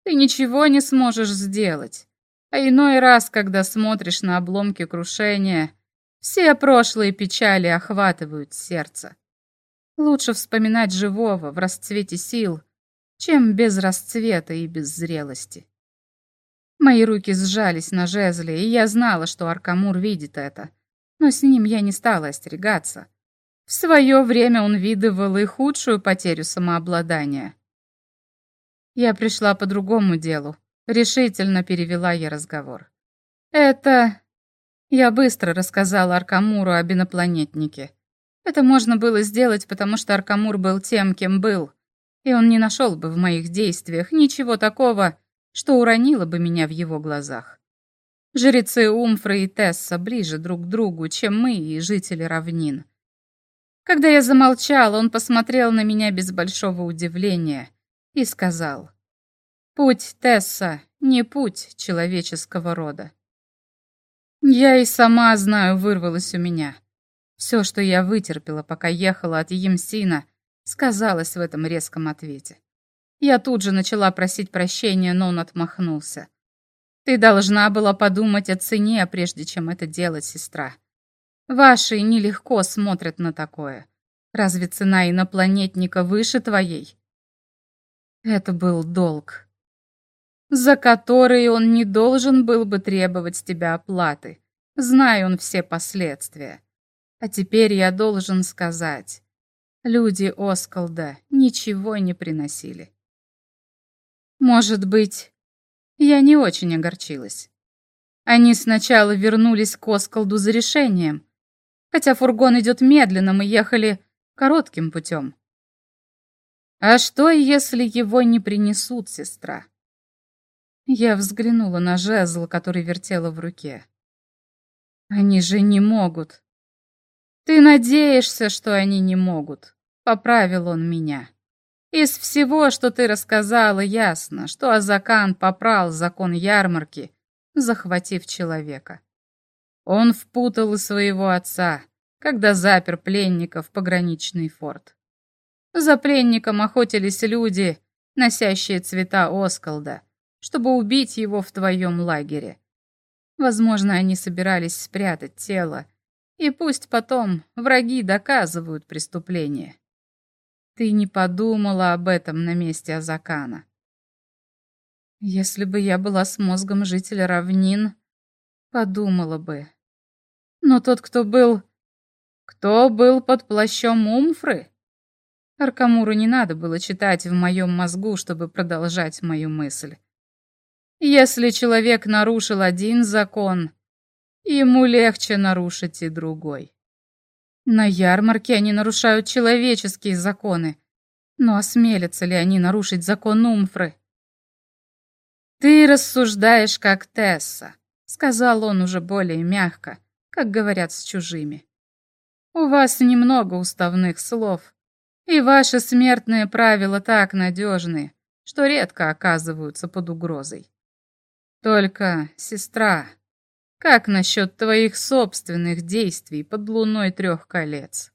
Ты ничего не сможешь сделать. А иной раз, когда смотришь на обломки крушения, все прошлые печали охватывают сердце. Лучше вспоминать живого в расцвете сил, чем без расцвета и без зрелости. Мои руки сжались на жезле, и я знала, что Аркамур видит это, но с ним я не стала остерегаться. В свое время он видывал и худшую потерю самообладания. Я пришла по другому делу, Решительно перевела я разговор. Это... Я быстро рассказала Аркамуру об инопланетнике. Это можно было сделать, потому что Аркамур был тем, кем был, и он не нашел бы в моих действиях ничего такого, что уронило бы меня в его глазах. Жрецы Умфры и Тесса ближе друг к другу, чем мы и жители равнин. Когда я замолчал, он посмотрел на меня без большого удивления и сказал, «Путь Тесса не путь человеческого рода». Я и сама знаю, вырвалось у меня. Все, что я вытерпела, пока ехала от Емсина, сказалось в этом резком ответе. Я тут же начала просить прощения, но он отмахнулся. Ты должна была подумать о цене, прежде чем это делать, сестра. Ваши нелегко смотрят на такое. Разве цена инопланетника выше твоей? Это был долг, за который он не должен был бы требовать с тебя оплаты. Знаю он все последствия. А теперь я должен сказать, люди Оскалда ничего не приносили. Может быть, я не очень огорчилась. Они сначала вернулись к Оскалду за решением, хотя фургон идет медленно, мы ехали коротким путем. А что, если его не принесут, сестра? Я взглянула на жезл, который вертела в руке. Они же не могут. Ты надеешься, что они не могут, поправил он меня. Из всего, что ты рассказала, ясно, что Азакан попрал закон ярмарки, захватив человека. Он впутал и своего отца, когда запер пленника в пограничный форт. За пленником охотились люди, носящие цвета Оскалда, чтобы убить его в твоем лагере. Возможно, они собирались спрятать тело, и пусть потом враги доказывают преступление. Ты не подумала об этом на месте Азакана. Если бы я была с мозгом жителя равнин, подумала бы. Но тот, кто был... Кто был под плащом Умфры? Аркамуру не надо было читать в моем мозгу, чтобы продолжать мою мысль. Если человек нарушил один закон, ему легче нарушить и другой. На ярмарке они нарушают человеческие законы. Но осмелятся ли они нарушить закон Умфры? «Ты рассуждаешь как Тесса», — сказал он уже более мягко, как говорят с чужими. «У вас немного уставных слов, и ваши смертные правила так надежны, что редко оказываются под угрозой. Только, сестра, как насчет твоих собственных действий под луной трех колец?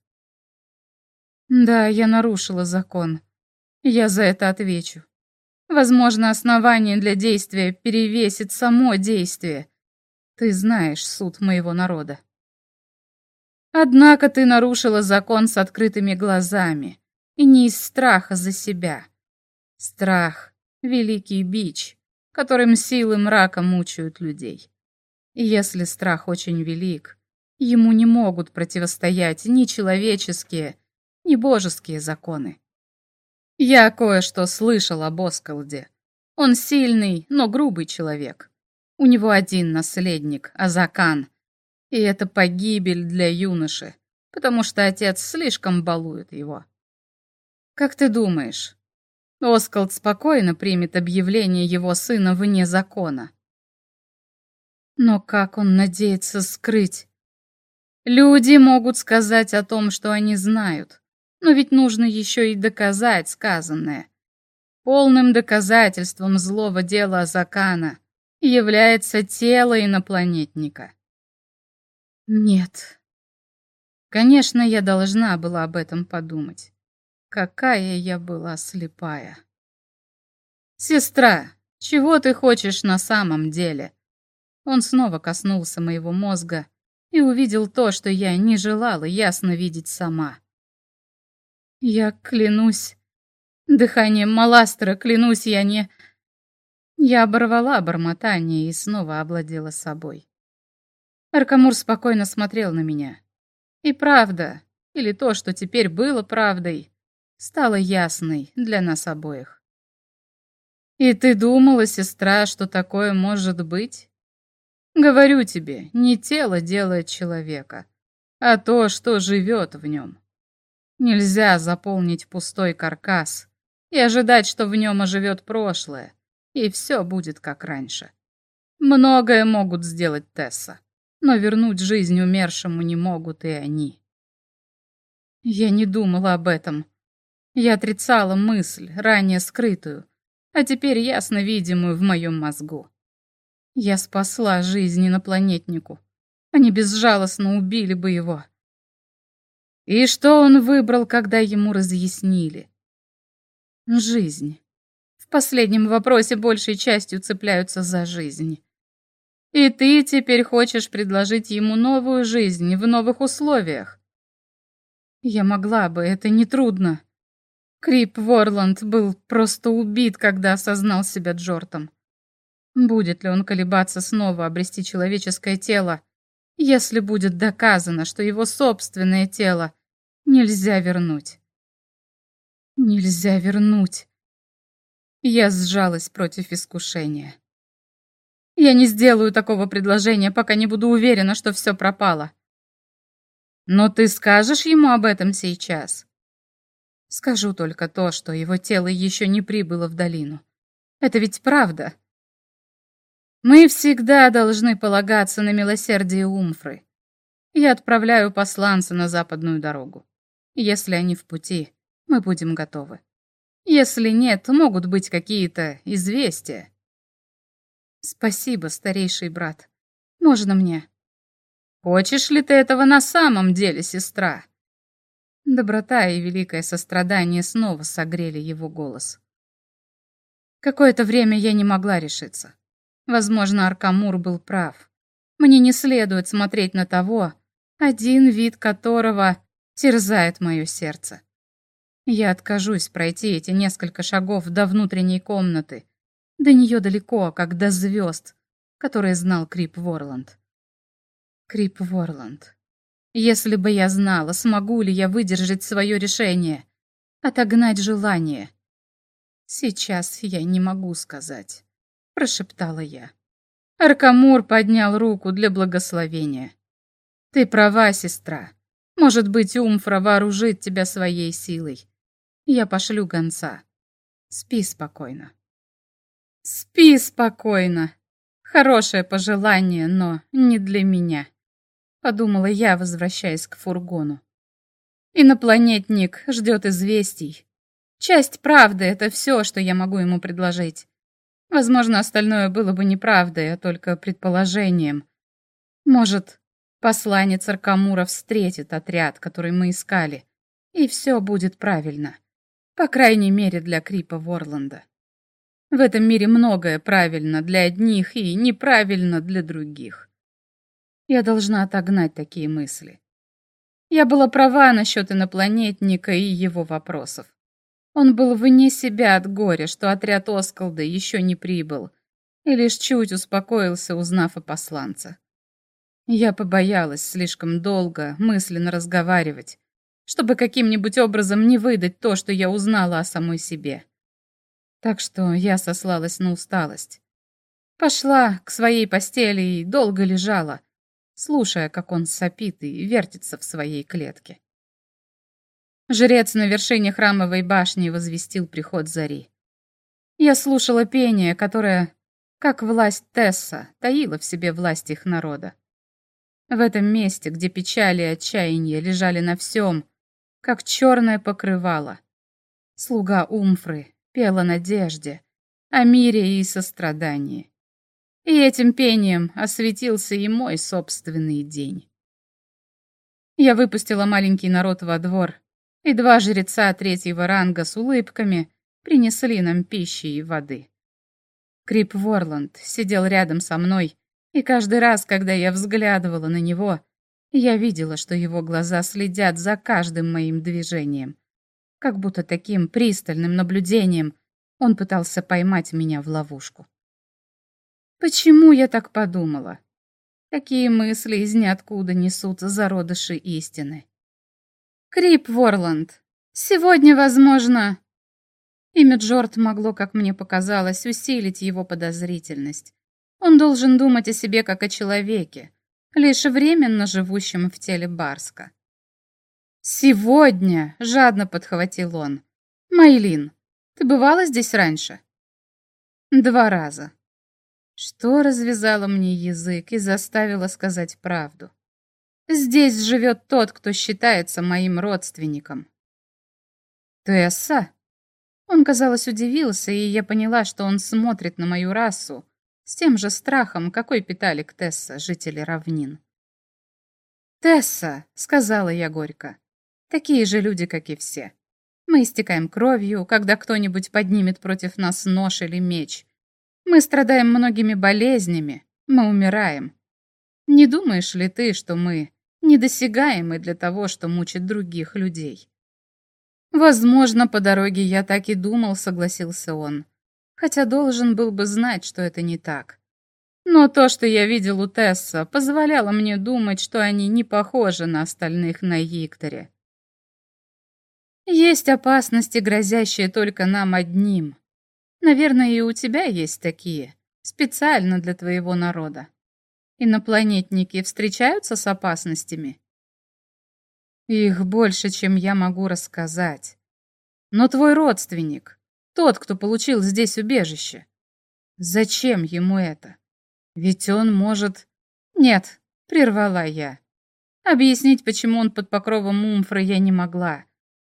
Да, я нарушила закон. Я за это отвечу. Возможно, основание для действия перевесит само действие. Ты знаешь суд моего народа. Однако ты нарушила закон с открытыми глазами, и не из страха за себя. Страх — великий бич, которым силы мрака мучают людей. Если страх очень велик, ему не могут противостоять ни человеческие, ни божеские законы. Я кое-что слышал об Оскалде. Он сильный, но грубый человек. У него один наследник, Азакан. И это погибель для юноши, потому что отец слишком балует его. Как ты думаешь, Оскалд спокойно примет объявление его сына вне закона? Но как он надеется скрыть? Люди могут сказать о том, что они знают, но ведь нужно еще и доказать сказанное. Полным доказательством злого дела Азакана является тело инопланетника. Нет. Конечно, я должна была об этом подумать. Какая я была слепая. «Сестра, чего ты хочешь на самом деле?» Он снова коснулся моего мозга и увидел то, что я не желала ясно видеть сама. Я клянусь, дыханием Маластера клянусь, я не... Я оборвала бормотание и снова обладела собой. Аркамур спокойно смотрел на меня. И правда, или то, что теперь было правдой, стало ясной для нас обоих. «И ты думала, сестра, что такое может быть?» Говорю тебе, не тело делает человека, а то, что живет в нем. Нельзя заполнить пустой каркас и ожидать, что в нем оживет прошлое, и все будет как раньше. Многое могут сделать Тесса, но вернуть жизнь умершему не могут и они. Я не думала об этом. Я отрицала мысль, ранее скрытую, а теперь ясно видимую в моем мозгу. Я спасла жизнь инопланетнику. Они безжалостно убили бы его. И что он выбрал, когда ему разъяснили? Жизнь. В последнем вопросе большей частью цепляются за жизнь. И ты теперь хочешь предложить ему новую жизнь в новых условиях. Я могла бы, это нетрудно. Крип Ворланд был просто убит, когда осознал себя Джортом. Будет ли он колебаться снова обрести человеческое тело, если будет доказано, что его собственное тело нельзя вернуть? Нельзя вернуть. Я сжалась против искушения. Я не сделаю такого предложения, пока не буду уверена, что все пропало. Но ты скажешь ему об этом сейчас? Скажу только то, что его тело еще не прибыло в долину. Это ведь правда. Мы всегда должны полагаться на милосердие Умфры. Я отправляю посланца на западную дорогу. Если они в пути, мы будем готовы. Если нет, могут быть какие-то известия. Спасибо, старейший брат. Можно мне? Хочешь ли ты этого на самом деле, сестра? Доброта и великое сострадание снова согрели его голос. Какое-то время я не могла решиться. Возможно, Аркамур был прав. Мне не следует смотреть на того, один вид которого терзает мое сердце. Я откажусь пройти эти несколько шагов до внутренней комнаты. До нее далеко, как до звезд, которые знал Крип Ворланд. Крип Ворланд. Если бы я знала, смогу ли я выдержать свое решение, отогнать желание. Сейчас я не могу сказать прошептала я. Аркамур поднял руку для благословения. Ты права, сестра. Может быть, Умфра вооружит тебя своей силой. Я пошлю гонца. Спи спокойно. Спи спокойно. Хорошее пожелание, но не для меня. Подумала я, возвращаясь к фургону. Инопланетник ждет известий. Часть правды — это все, что я могу ему предложить. Возможно, остальное было бы неправдой, а только предположением. Может, посланец Аркамура встретит отряд, который мы искали, и все будет правильно. По крайней мере, для Крипа Ворланда. В этом мире многое правильно для одних и неправильно для других. Я должна отогнать такие мысли. Я была права насчет инопланетника и его вопросов. Он был вне себя от горя, что отряд Оскалда еще не прибыл, и лишь чуть успокоился, узнав о посланце. Я побоялась слишком долго мысленно разговаривать, чтобы каким-нибудь образом не выдать то, что я узнала о самой себе. Так что я сослалась на усталость. Пошла к своей постели и долго лежала, слушая, как он сопит и вертится в своей клетке. Жрец на вершине храмовой башни возвестил приход зари. Я слушала пение, которое, как власть Тесса, таила в себе власть их народа. В этом месте, где печали и отчаяние лежали на всем, как черное покрывало, слуга Умфры пела надежде, о мире и сострадании. И этим пением осветился и мой собственный день. Я выпустила маленький народ во двор, и два жреца третьего ранга с улыбками принесли нам пищи и воды. Крип Ворланд сидел рядом со мной, и каждый раз, когда я взглядывала на него, я видела, что его глаза следят за каждым моим движением. Как будто таким пристальным наблюдением он пытался поймать меня в ловушку. Почему я так подумала? Такие мысли из ниоткуда несут зародыши истины. Крип Ворланд. Сегодня, возможно...» Имя Джорд могло, как мне показалось, усилить его подозрительность. Он должен думать о себе как о человеке, лишь временно живущем в теле Барска. «Сегодня!» — жадно подхватил он. «Майлин, ты бывала здесь раньше?» «Два раза». Что развязало мне язык и заставило сказать правду? Здесь живет тот, кто считается моим родственником. Тесса? Он, казалось, удивился, и я поняла, что он смотрит на мою расу с тем же страхом, какой питали к Тесса жители равнин. «Тесса», — сказала я горько, — «такие же люди, как и все. Мы истекаем кровью, когда кто-нибудь поднимет против нас нож или меч. Мы страдаем многими болезнями, мы умираем. Не думаешь ли ты, что мы недосягаемы для того, что мучит других людей. Возможно, по дороге я так и думал, согласился он, хотя должен был бы знать, что это не так. Но то, что я видел у Тесса, позволяло мне думать, что они не похожи на остальных на Йикторе. Есть опасности, грозящие только нам одним. Наверное, и у тебя есть такие, специально для твоего народа. Инопланетники встречаются с опасностями? Их больше, чем я могу рассказать. Но твой родственник, тот, кто получил здесь убежище, зачем ему это? Ведь он может... Нет, прервала я. Объяснить, почему он под покровом Умфры, я не могла.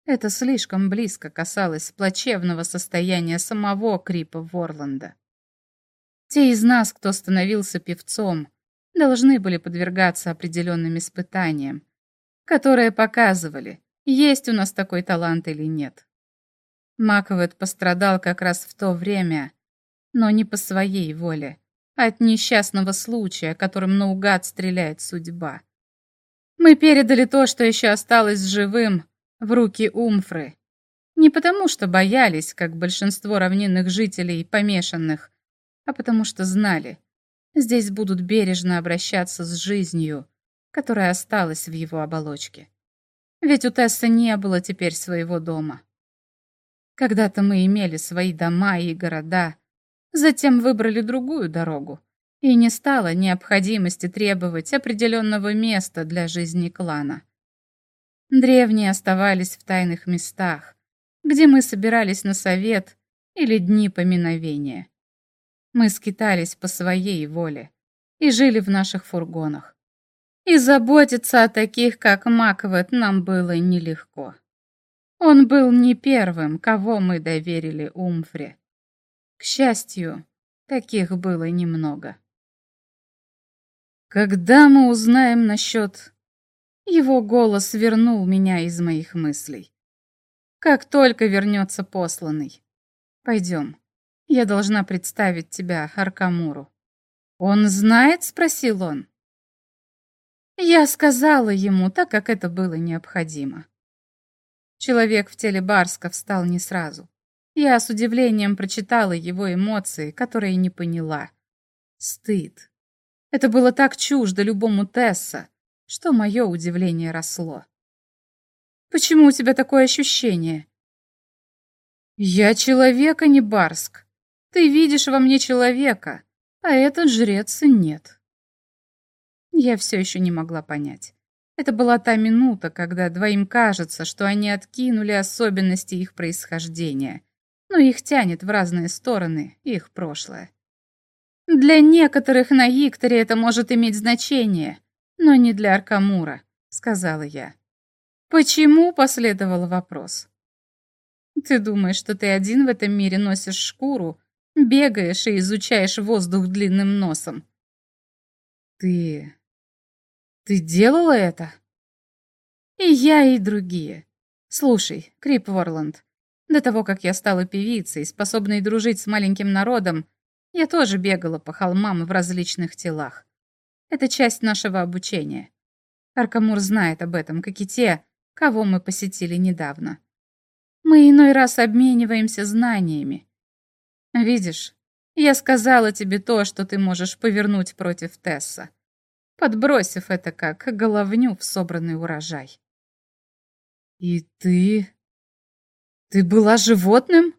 Это слишком близко касалось плачевного состояния самого Крипа Ворланда. Те из нас, кто становился певцом, должны были подвергаться определенным испытаниям, которые показывали, есть у нас такой талант или нет. Маковет пострадал как раз в то время, но не по своей воле, а от несчастного случая, которым наугад стреляет судьба. Мы передали то, что еще осталось живым, в руки Умфры. Не потому, что боялись, как большинство равнинных жителей, помешанных, а потому что знали, Здесь будут бережно обращаться с жизнью, которая осталась в его оболочке. Ведь у Тесса не было теперь своего дома. Когда-то мы имели свои дома и города, затем выбрали другую дорогу, и не стало необходимости требовать определенного места для жизни клана. Древние оставались в тайных местах, где мы собирались на совет или дни поминовения. Мы скитались по своей воле и жили в наших фургонах. И заботиться о таких, как Маквет, нам было нелегко. Он был не первым, кого мы доверили Умфре. К счастью, таких было немного. Когда мы узнаем насчет... Его голос вернул меня из моих мыслей. Как только вернется посланный. Пойдем. Я должна представить тебя Аркамуру. Он знает? спросил он. Я сказала ему, так как это было необходимо. Человек в теле Барска встал не сразу. Я с удивлением прочитала его эмоции, которые не поняла. Стыд. Это было так чуждо любому Тесса, что мое удивление росло. «Почему у тебя такое ощущение?» «Я человек, а не Барск. Ты видишь во мне человека, а этот жрец нет. Я все еще не могла понять. Это была та минута, когда двоим кажется, что они откинули особенности их происхождения, но их тянет в разные стороны их прошлое. Для некоторых на Икторе это может иметь значение, но не для Аркамура, сказала я. Почему последовал вопрос? Ты думаешь, что ты один в этом мире носишь шкуру, Бегаешь и изучаешь воздух длинным носом. Ты... ты делала это? И я, и другие. Слушай, Крип Ворланд, до того, как я стала певицей, способной дружить с маленьким народом, я тоже бегала по холмам в различных телах. Это часть нашего обучения. Аркамур знает об этом, как и те, кого мы посетили недавно. Мы иной раз обмениваемся знаниями, Видишь, я сказала тебе то, что ты можешь повернуть против Тесса, подбросив это как головню в собранный урожай. И ты... ты была животным?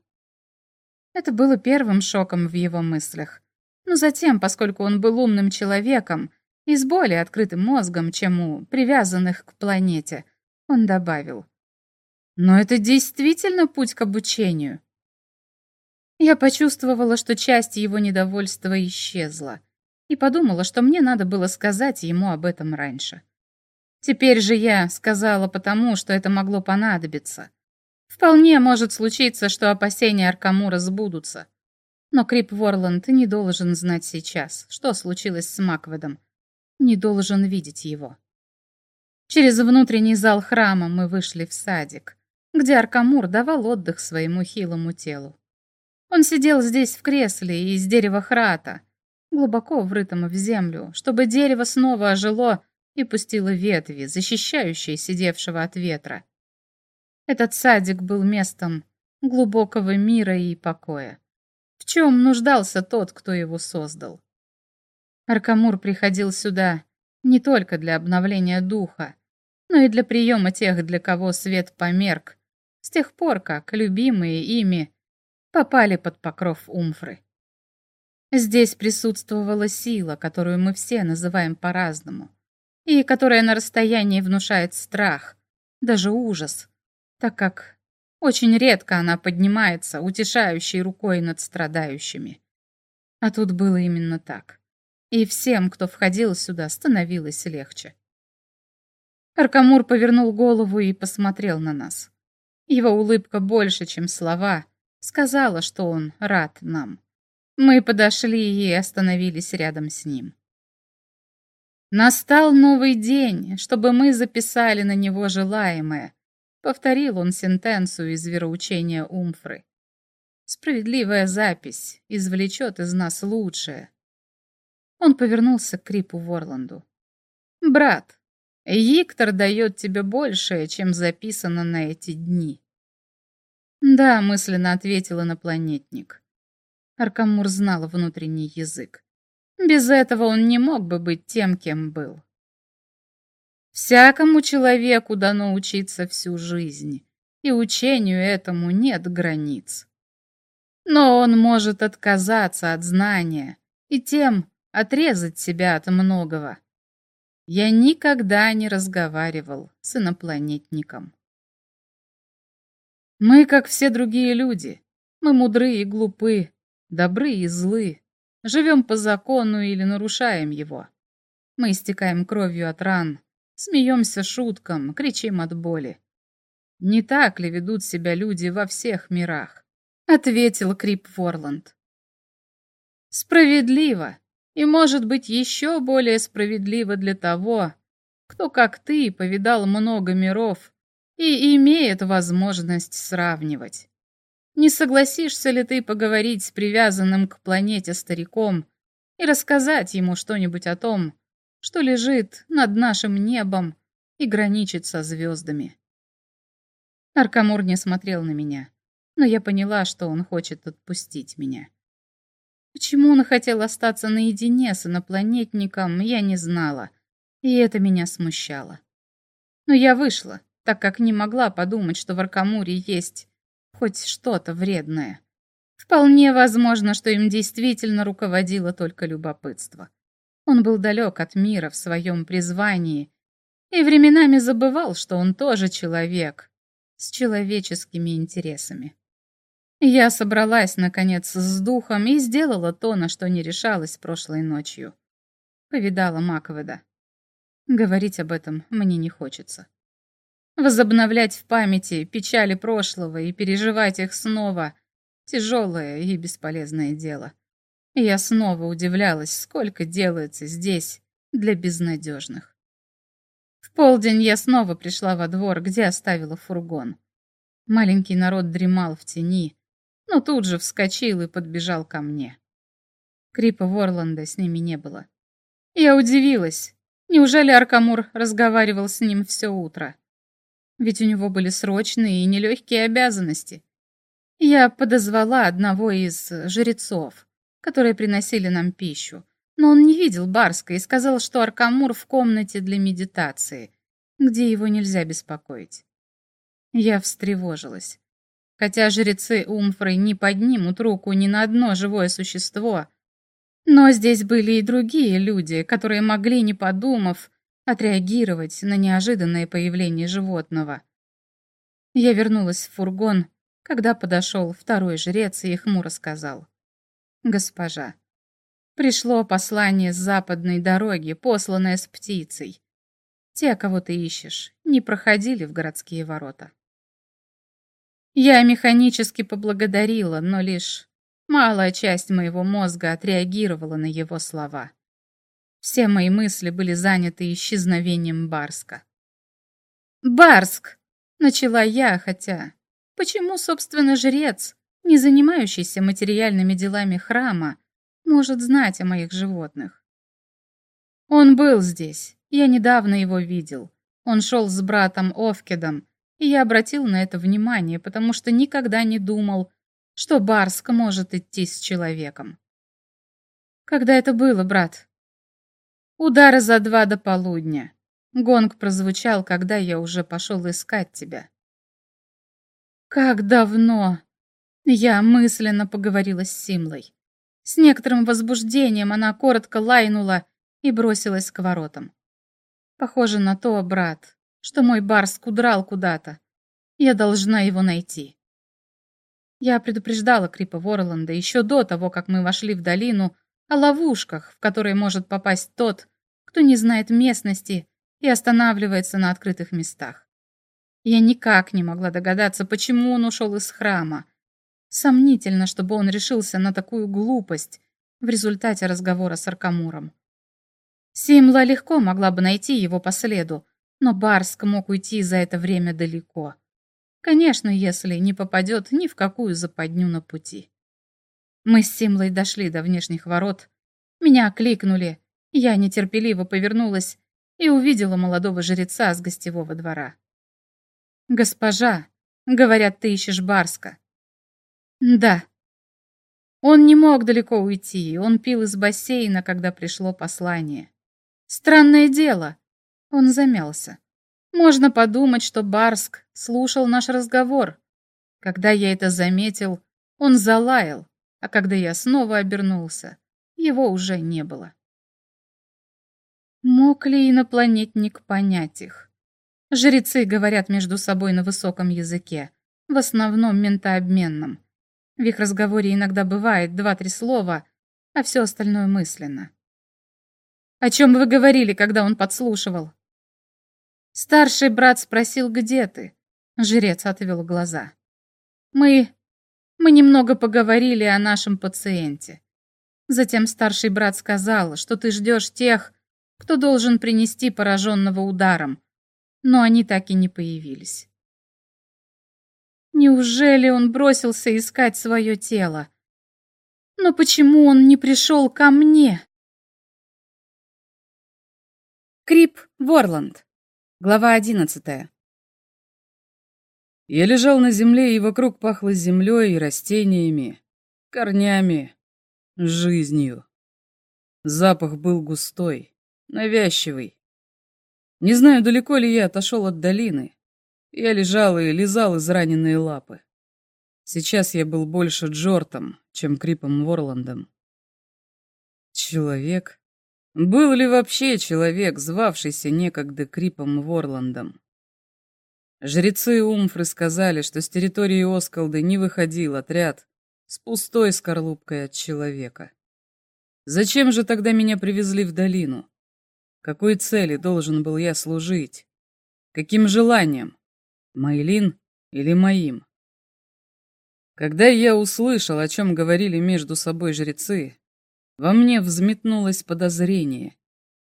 Это было первым шоком в его мыслях. Но затем, поскольку он был умным человеком и с более открытым мозгом, чем у привязанных к планете, он добавил. Но это действительно путь к обучению. Я почувствовала, что часть его недовольства исчезла, и подумала, что мне надо было сказать ему об этом раньше. Теперь же я сказала потому, что это могло понадобиться. Вполне может случиться, что опасения Аркамура сбудутся. Но Крип Ворланд не должен знать сейчас, что случилось с Макведом. Не должен видеть его. Через внутренний зал храма мы вышли в садик, где Аркамур давал отдых своему хилому телу. Он сидел здесь в кресле из дерева храта, глубоко врытом в землю, чтобы дерево снова ожило и пустило ветви, защищающие сидевшего от ветра. Этот садик был местом глубокого мира и покоя. В чем нуждался тот, кто его создал? Аркамур приходил сюда не только для обновления духа, но и для приема тех, для кого свет померк, с тех пор, как любимые ими попали под покров Умфры. Здесь присутствовала сила, которую мы все называем по-разному, и которая на расстоянии внушает страх, даже ужас, так как очень редко она поднимается, утешающей рукой над страдающими. А тут было именно так. И всем, кто входил сюда, становилось легче. Аркамур повернул голову и посмотрел на нас. Его улыбка больше, чем слова, сказала, что он рад нам. Мы подошли и остановились рядом с ним. Настал новый день, чтобы мы записали на него желаемое, Повторил он сентенцию из вероучения Умфры. Справедливая запись извлечет из нас лучшее. Он повернулся к Крипу Ворланду. «Брат, Иктор дает тебе большее, чем записано на эти дни». «Да», — мысленно ответил инопланетник. Аркамур знал внутренний язык. Без этого он не мог бы быть тем, кем был. Всякому человеку дано учиться всю жизнь, и учению этому нет границ. Но он может отказаться от знания и тем отрезать себя от многого. Я никогда не разговаривал с инопланетником. Мы, как все другие люди, мы мудры и глупы, добры и злы, живем по закону или нарушаем его. Мы истекаем кровью от ран, Смеемся шуткам, кричим от боли. Не так ли ведут себя люди во всех мирах? Ответил Крип Ворланд. Справедливо. И может быть еще более справедливо для того, кто, как ты, повидал много миров и имеет возможность сравнивать. Не согласишься ли ты поговорить с привязанным к планете стариком и рассказать ему что-нибудь о том, что лежит над нашим небом и граничит со звездами. Аркамур не смотрел на меня, но я поняла, что он хочет отпустить меня. Почему он хотел остаться наедине с инопланетником, я не знала, и это меня смущало. Но я вышла, так как не могла подумать, что в Аркамуре есть хоть что-то вредное. Вполне возможно, что им действительно руководило только любопытство. Он был далек от мира в своем призвании и временами забывал, что он тоже человек с человеческими интересами. Я собралась, наконец, с духом и сделала то, на что не решалась прошлой ночью. Повидала Маковеда. Говорить об этом мне не хочется. Возобновлять в памяти печали прошлого и переживать их снова — тяжелое и бесполезное дело. Я снова удивлялась, сколько делается здесь для безнадежных. В полдень я снова пришла во двор, где оставила фургон. Маленький народ дремал в тени, но тут же вскочил и подбежал ко мне. Крипа Ворланда с ними не было. Я удивилась. Неужели Аркамур разговаривал с ним все утро? Ведь у него были срочные и нелегкие обязанности. Я подозвала одного из жрецов которые приносили нам пищу. Но он не видел Барска и сказал, что Аркамур в комнате для медитации, где его нельзя беспокоить. Я встревожилась. Хотя жрецы Умфры не поднимут руку ни на одно живое существо, но здесь были и другие люди, которые могли, не подумав, отреагировать на неожиданное появление животного. Я вернулась в фургон, когда подошел второй жрец и хмуро сказал. «Госпожа, пришло послание с западной дороги, посланное с птицей. Те, кого ты ищешь, не проходили в городские ворота». Я механически поблагодарила, но лишь малая часть моего мозга отреагировала на его слова. Все мои мысли были заняты исчезновением Барска. «Барск!» — начала я, хотя... Почему, собственно, жрец, не занимающийся материальными делами храма, может знать о моих животных? Он был здесь, я недавно его видел. Он шел с братом Овкедом, и я обратил на это внимание, потому что никогда не думал, что Барск может идти с человеком. Когда это было, брат? Удары за два до полудня. Гонг прозвучал, когда я уже пошел искать тебя. Как давно! Я мысленно поговорила с Симлой. С некоторым возбуждением она коротко лайнула и бросилась к воротам. Похоже на то, брат, что мой барс удрал куда-то. Я должна его найти. Я предупреждала Крипа Ворланда еще до того, как мы вошли в долину, о ловушках, в которые может попасть тот, кто не знает местности и останавливается на открытых местах. Я никак не могла догадаться, почему он ушел из храма. Сомнительно, чтобы он решился на такую глупость в результате разговора с Аркамуром. Симла легко могла бы найти его по следу, но Барск мог уйти за это время далеко. Конечно, если не попадет ни в какую западню на пути. Мы с Симлой дошли до внешних ворот. Меня окликнули. Я нетерпеливо повернулась и увидела молодого жреца с гостевого двора. «Госпожа, говорят, ты ищешь Барска». «Да». Он не мог далеко уйти, он пил из бассейна, когда пришло послание. Странное дело. Он замялся. Можно подумать, что Барск слушал наш разговор. Когда я это заметил, он залаял, а когда я снова обернулся, его уже не было. Мог ли инопланетник понять их? Жрецы говорят между собой на высоком языке, в основном ментообменном. В их разговоре иногда бывает два-три слова, а все остальное мысленно. «О чем вы говорили, когда он подслушивал?» Старший брат спросил, где ты? Жрец отвел глаза. Мы... мы немного поговорили о нашем пациенте. Затем старший брат сказал, что ты ждешь тех, кто должен принести пораженного ударом, но они так и не появились. Неужели он бросился искать свое тело? Но почему он не пришел ко мне? Крип Ворланд. Глава одиннадцатая. Я лежал на земле, и вокруг пахло землей и растениями, корнями, жизнью. Запах был густой, навязчивый, не знаю, далеко ли я отошел от долины. Я лежал и лизал израненные лапы. Сейчас я был больше Джортом, чем Крипом Ворландом. Человек? Был ли вообще человек, звавшийся некогда Крипом Ворландом? Жрецы Умфры сказали, что с территории Оскалды не выходил отряд с пустой скорлупкой от человека. Зачем же тогда меня привезли в долину? Какой цели должен был я служить? Каким желанием? Майлин или моим? Когда я услышал, о чем говорили между собой жрецы, во мне взметнулось подозрение,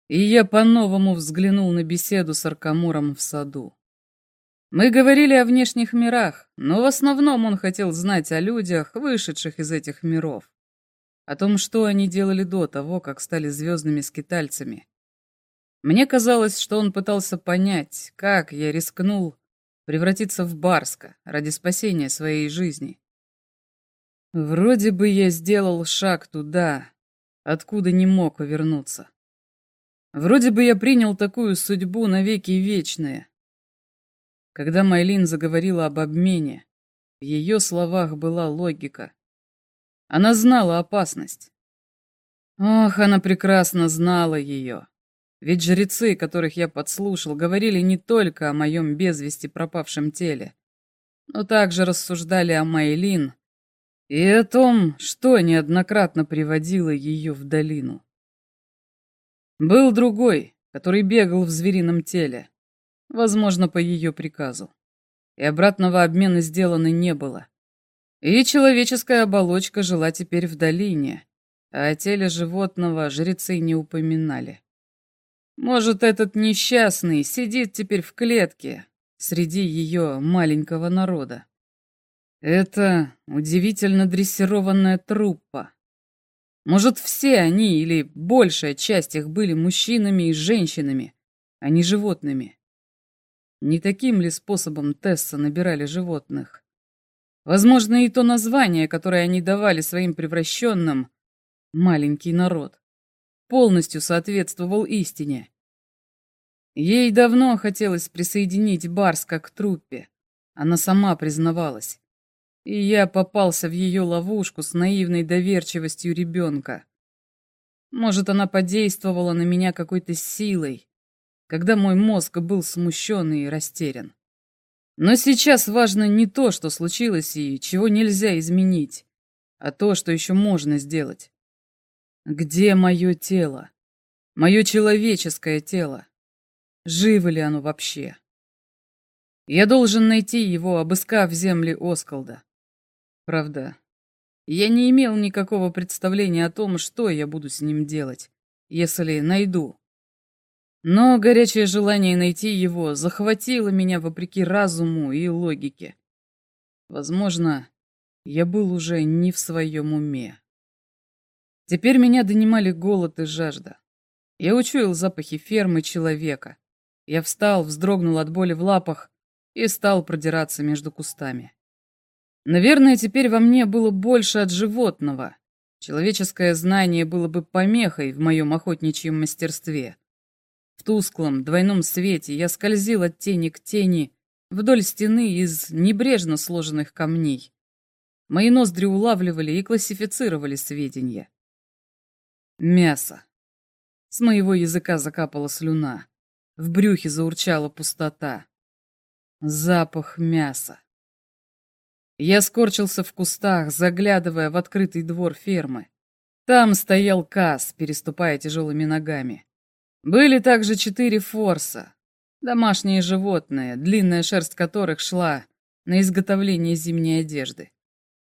и я по-новому взглянул на беседу с Аркамуром в саду. Мы говорили о внешних мирах, но в основном он хотел знать о людях, вышедших из этих миров, о том, что они делали до того, как стали звездными скитальцами, мне казалось, что он пытался понять, как я рискнул превратиться в Барска ради спасения своей жизни. Вроде бы я сделал шаг туда, откуда не мог увернуться. Вроде бы я принял такую судьбу навеки вечные. Когда Майлин заговорила об обмене, в ее словах была логика. Она знала опасность. Ох, она прекрасно знала ее. Ведь жрецы, которых я подслушал, говорили не только о моем без вести пропавшем теле, но также рассуждали о Майлин и о том, что неоднократно приводило ее в долину. Был другой, который бегал в зверином теле, возможно, по ее приказу. И обратного обмена сделано не было. И человеческая оболочка жила теперь в долине, а о теле животного жрецы не упоминали. Может, этот несчастный сидит теперь в клетке среди ее маленького народа. Это удивительно дрессированная труппа. Может, все они или большая часть их были мужчинами и женщинами, а не животными. Не таким ли способом Тесса набирали животных? Возможно, и то название, которое они давали своим превращенным «маленький народ», полностью соответствовал истине. Ей давно хотелось присоединить Барска к труппе. Она сама признавалась. И я попался в ее ловушку с наивной доверчивостью ребенка. Может, она подействовала на меня какой-то силой, когда мой мозг был смущен и растерян. Но сейчас важно не то, что случилось и чего нельзя изменить, а то, что еще можно сделать. Где мое тело? Мое человеческое тело? Живо ли оно вообще? Я должен найти его, обыскав земли Осколда. Правда, я не имел никакого представления о том, что я буду с ним делать, если найду. Но горячее желание найти его захватило меня вопреки разуму и логике. Возможно, я был уже не в своем уме. Теперь меня донимали голод и жажда. Я учуял запахи фермы человека. Я встал, вздрогнул от боли в лапах и стал продираться между кустами. Наверное, теперь во мне было больше от животного. Человеческое знание было бы помехой в моем охотничьем мастерстве. В тусклом, двойном свете я скользил от тени к тени вдоль стены из небрежно сложенных камней. Мои ноздри улавливали и классифицировали сведения. Мясо. С моего языка закапала слюна. В брюхе заурчала пустота. Запах мяса. Я скорчился в кустах, заглядывая в открытый двор фермы. Там стоял Кас, переступая тяжелыми ногами. Были также четыре форса, домашние животные, длинная шерсть которых шла на изготовление зимней одежды.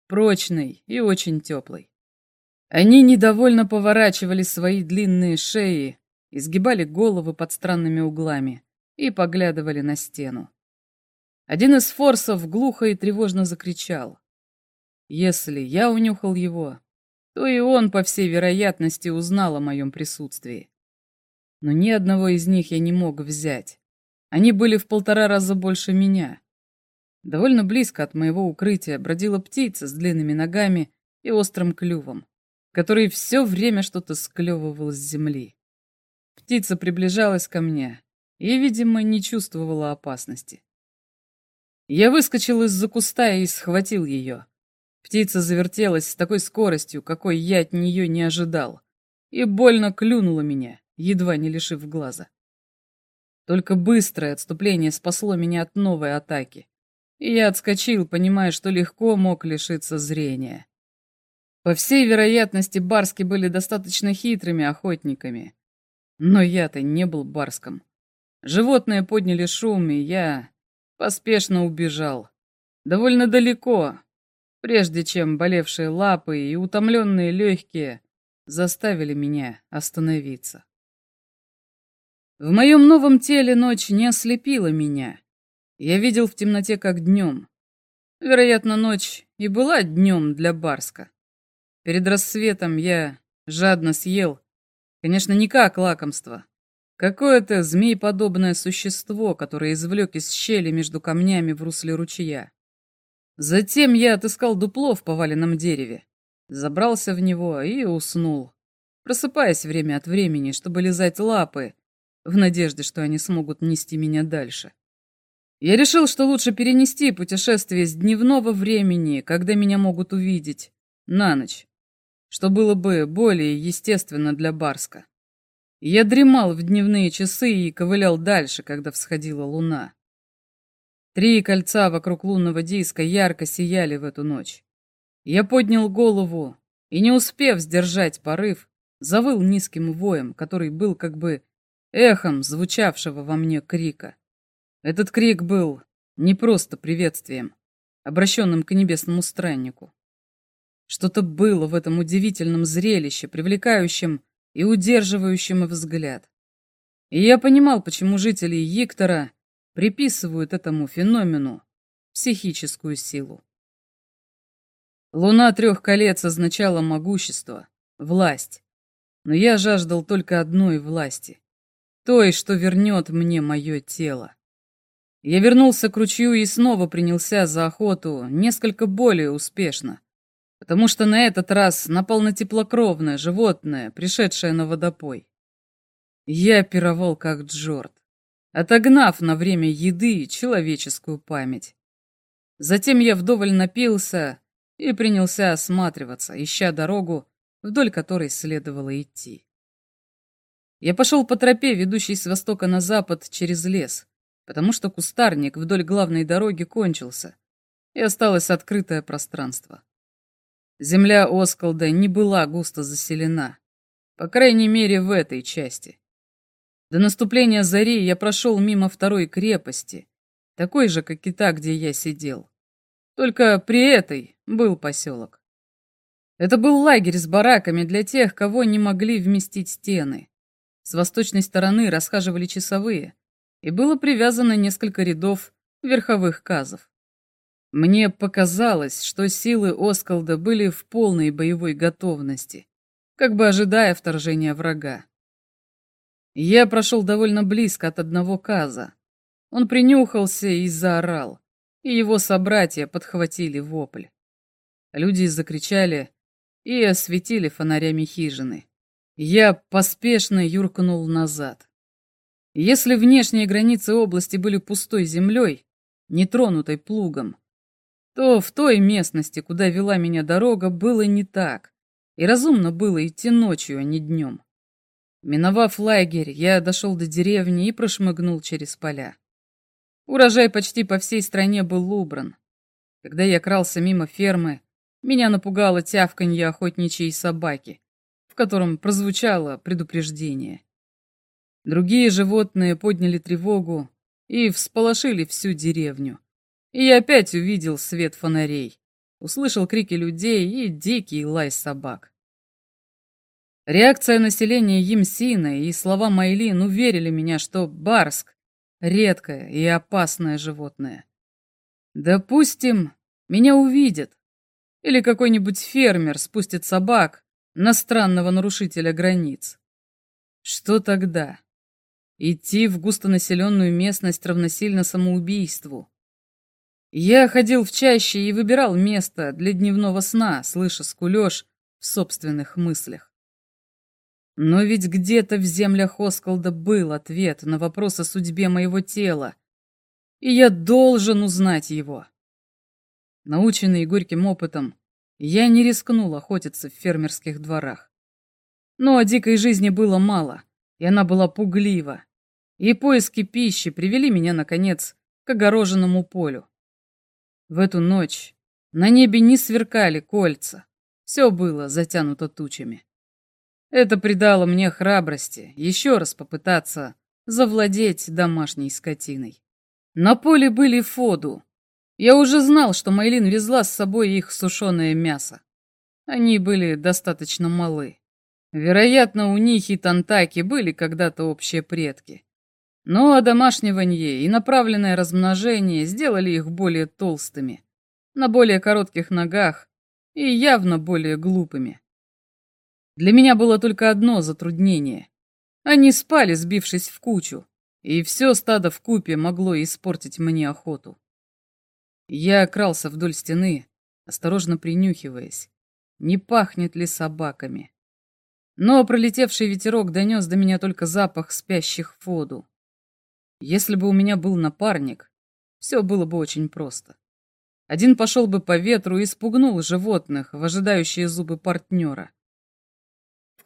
Прочной и очень теплой. Они недовольно поворачивали свои длинные шеи, изгибали головы под странными углами и поглядывали на стену. Один из форсов глухо и тревожно закричал. Если я унюхал его, то и он, по всей вероятности, узнал о моем присутствии. Но ни одного из них я не мог взять. Они были в полтора раза больше меня. Довольно близко от моего укрытия бродила птица с длинными ногами и острым клювом, который все время что-то склевывал с земли. Птица приближалась ко мне и, видимо, не чувствовала опасности. Я выскочил из-за куста и схватил ее. Птица завертелась с такой скоростью, какой я от нее не ожидал, и больно клюнула меня, едва не лишив глаза. Только быстрое отступление спасло меня от новой атаки, и я отскочил, понимая, что легко мог лишиться зрения. По всей вероятности, барски были достаточно хитрыми охотниками, но я-то не был барском. Животные подняли шум, и я поспешно убежал. Довольно далеко, прежде чем болевшие лапы и утомленные легкие заставили меня остановиться. В моем новом теле ночь не ослепила меня. Я видел в темноте как днем. Вероятно, ночь и была днем для Барска. Перед рассветом я жадно съел Конечно, не как лакомство. Какое-то змееподобное существо, которое извлек из щели между камнями в русле ручья. Затем я отыскал дупло в поваленном дереве, забрался в него и уснул, просыпаясь время от времени, чтобы лизать лапы, в надежде, что они смогут нести меня дальше. Я решил, что лучше перенести путешествие с дневного времени, когда меня могут увидеть, на ночь что было бы более естественно для Барска. Я дремал в дневные часы и ковылял дальше, когда всходила луна. Три кольца вокруг лунного диска ярко сияли в эту ночь. Я поднял голову и, не успев сдержать порыв, завыл низким воем, который был как бы эхом звучавшего во мне крика. Этот крик был не просто приветствием, обращенным к небесному страннику. Что-то было в этом удивительном зрелище, привлекающем и удерживающем взгляд. И я понимал, почему жители Иктора приписывают этому феномену психическую силу. Луна трех колец означала могущество, власть. Но я жаждал только одной власти. Той, что вернет мне мое тело. Я вернулся к ручью и снова принялся за охоту, несколько более успешно. Потому что на этот раз напал на теплокровное животное, пришедшее на водопой. Я пировал как Джорд, отогнав на время еды человеческую память. Затем я вдоволь напился и принялся осматриваться, ища дорогу, вдоль которой следовало идти. Я пошел по тропе, ведущей с востока на запад через лес, потому что кустарник вдоль главной дороги кончился, и осталось открытое пространство. Земля Оскалда не была густо заселена, по крайней мере в этой части. До наступления зари я прошел мимо второй крепости, такой же, как и та, где я сидел. Только при этой был поселок. Это был лагерь с бараками для тех, кого не могли вместить стены. С восточной стороны расхаживали часовые, и было привязано несколько рядов верховых казов. Мне показалось, что силы Оскалда были в полной боевой готовности, как бы ожидая вторжения врага. Я прошел довольно близко от одного каза. Он принюхался и заорал, и его собратья подхватили вопль. Люди закричали и осветили фонарями хижины. Я поспешно юркнул назад. Если внешние границы области были пустой землей, нетронутой плугом, то в той местности, куда вела меня дорога, было не так, и разумно было идти ночью, а не днем. Миновав лагерь, я дошел до деревни и прошмыгнул через поля. Урожай почти по всей стране был убран. Когда я крался мимо фермы, меня напугало тявканье охотничьей собаки, котором прозвучало предупреждение. Другие животные подняли тревогу и всполошили всю деревню. И я опять увидел свет фонарей, услышал крики людей и дикий лай собак. Реакция населения Емсина и слова Майлин уверили меня, что Барск — редкое и опасное животное. Допустим, меня увидят, или какой-нибудь фермер спустит собак на странного нарушителя границ. Что тогда? Идти в густонаселенную местность равносильно самоубийству. Я ходил в чаще и выбирал место для дневного сна, слыша скулёж в собственных мыслях. Но ведь где-то в землях Оскалда был ответ на вопрос о судьбе моего тела, и я должен узнать его. Наученный горьким опытом, я не рискнул охотиться в фермерских дворах. Но дикой жизни было мало, и она была пуглива, и поиски пищи привели меня, наконец, к огороженному полю. В эту ночь на небе не сверкали кольца, все было затянуто тучами. Это придало мне храбрости еще раз попытаться завладеть домашней скотиной. На поле были фоду. Я уже знал, что Майлин везла с собой их сушеное мясо. Они были достаточно малы. Вероятно, у них и тантаки были когда-то общие предки. Но одомашнивание и направленное размножение сделали их более толстыми, на более коротких ногах и явно более глупыми. Для меня было только одно затруднение. Они спали, сбившись в кучу, и все стадо в купе могло испортить мне охоту. Я крался вдоль стены, осторожно принюхиваясь, не пахнет ли собаками. Но пролетевший ветерок донес до меня только запах спящих в воду. Если бы у меня был напарник, все было бы очень просто. Один пошел бы по ветру и спугнул животных в ожидающие зубы партнера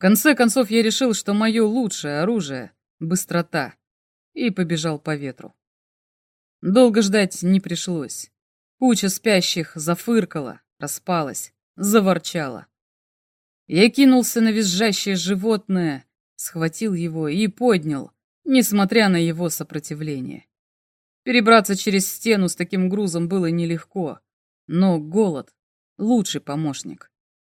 конце концов я решил, что мое лучшее оружие — быстрота, и побежал по ветру. Долго ждать не пришлось. Куча спящих зафыркала, распалась, заворчала. Я кинулся на визжащее животное, схватил его и поднял, несмотря на его сопротивление. Перебраться через стену с таким грузом было нелегко, но голод — лучший помощник.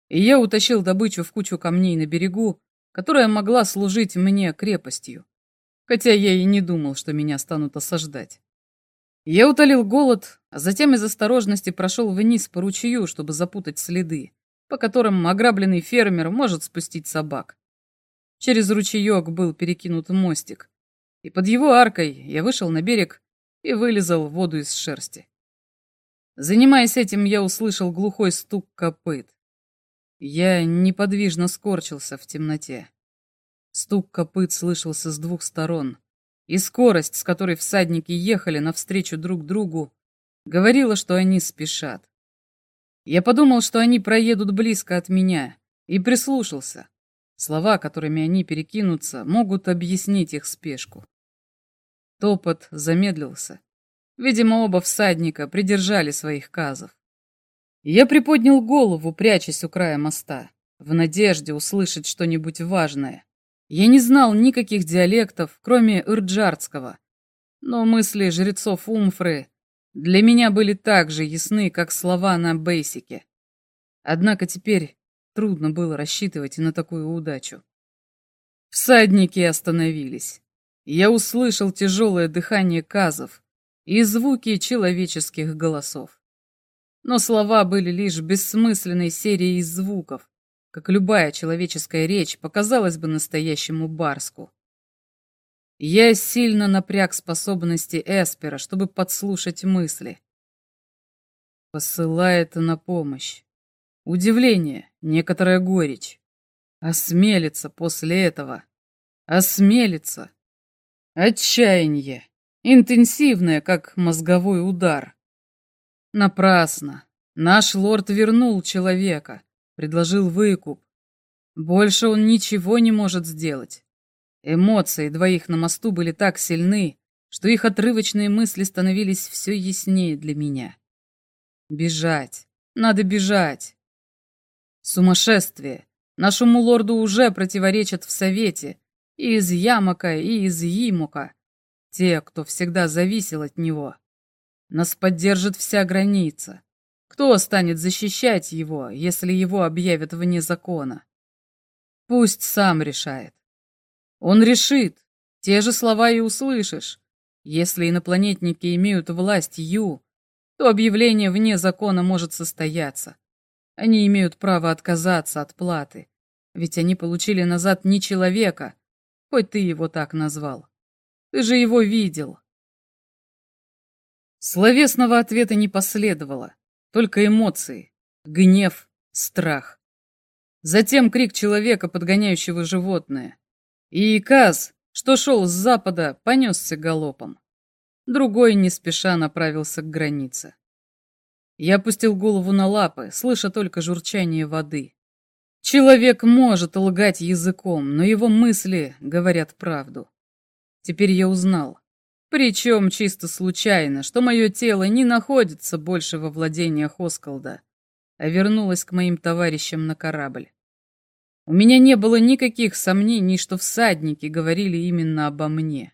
И я утащил добычу в кучу камней на берегу, которая могла служить мне крепостью, хотя я и не думал, что меня станут осаждать. Я утолил голод, затем из осторожности прошел вниз по ручью, чтобы запутать следы, по которым ограбленный фермер может спустить собак. Через ручеек был перекинут мостик, и под его аркой я вышел на берег и вылезал воду из шерсти. Занимаясь этим, я услышал глухой стук копыт. Я неподвижно скорчился в темноте. Стук копыт слышался с двух сторон, и скорость, с которой всадники ехали навстречу друг другу, говорила, что они спешат. Я подумал, что они проедут близко от меня, и прислушался. Слова, которыми они перекинутся, могут объяснить их спешку. Топот замедлился. Видимо, оба всадника придержали своих казов. Я приподнял голову, прячась у края моста, в надежде услышать что-нибудь важное. Я не знал никаких диалектов, кроме ирджардского, но мысли жрецов Умфры для меня были так же ясны, как слова на бейсике. Однако теперь трудно было рассчитывать на такую удачу. Всадники остановились. Я услышал тяжелое дыхание казов и звуки человеческих голосов но слова были лишь бессмысленной серией звуков, как любая человеческая речь показалась бы настоящему барску. Я сильно напряг способности Эспера, чтобы подслушать мысли. Посылает на помощь. Удивление, некоторая горечь. Осмелится после этого. Осмелится. Отчаяние. Интенсивное, как мозговой удар. Напрасно. Наш лорд вернул человека, предложил выкуп. Больше он ничего не может сделать. Эмоции двоих на мосту были так сильны, что их отрывочные мысли становились все яснее для меня. Бежать. Надо бежать. Сумасшествие. Нашему лорду уже противоречат в Совете. И из Ямока, и из Йимука. Те, кто всегда зависел от него. Нас поддержит вся граница. Кто станет защищать его, если его объявят вне закона? Пусть сам решает. Он решит. Те же слова и услышишь. Если инопланетники имеют власть Ю, то объявление вне закона может состояться. Они имеют право отказаться от платы, ведь они получили назад не человека, хоть ты его так назвал. Ты же его видел. Словесного ответа не последовало, только эмоции, гнев, страх. Затем крик человека, подгоняющего животное. И Каз, что шел с запада, понесся галопом. Другой не спеша направился к границе. Я опустил голову на лапы, слыша только журчание воды. Человек может лгать языком, но его мысли говорят правду. Теперь я узнал. Причем чисто случайно, что мое тело не находится больше во владениях Осколда, а вернулось к моим товарищам на корабль. У меня не было никаких сомнений, что всадники говорили именно обо мне.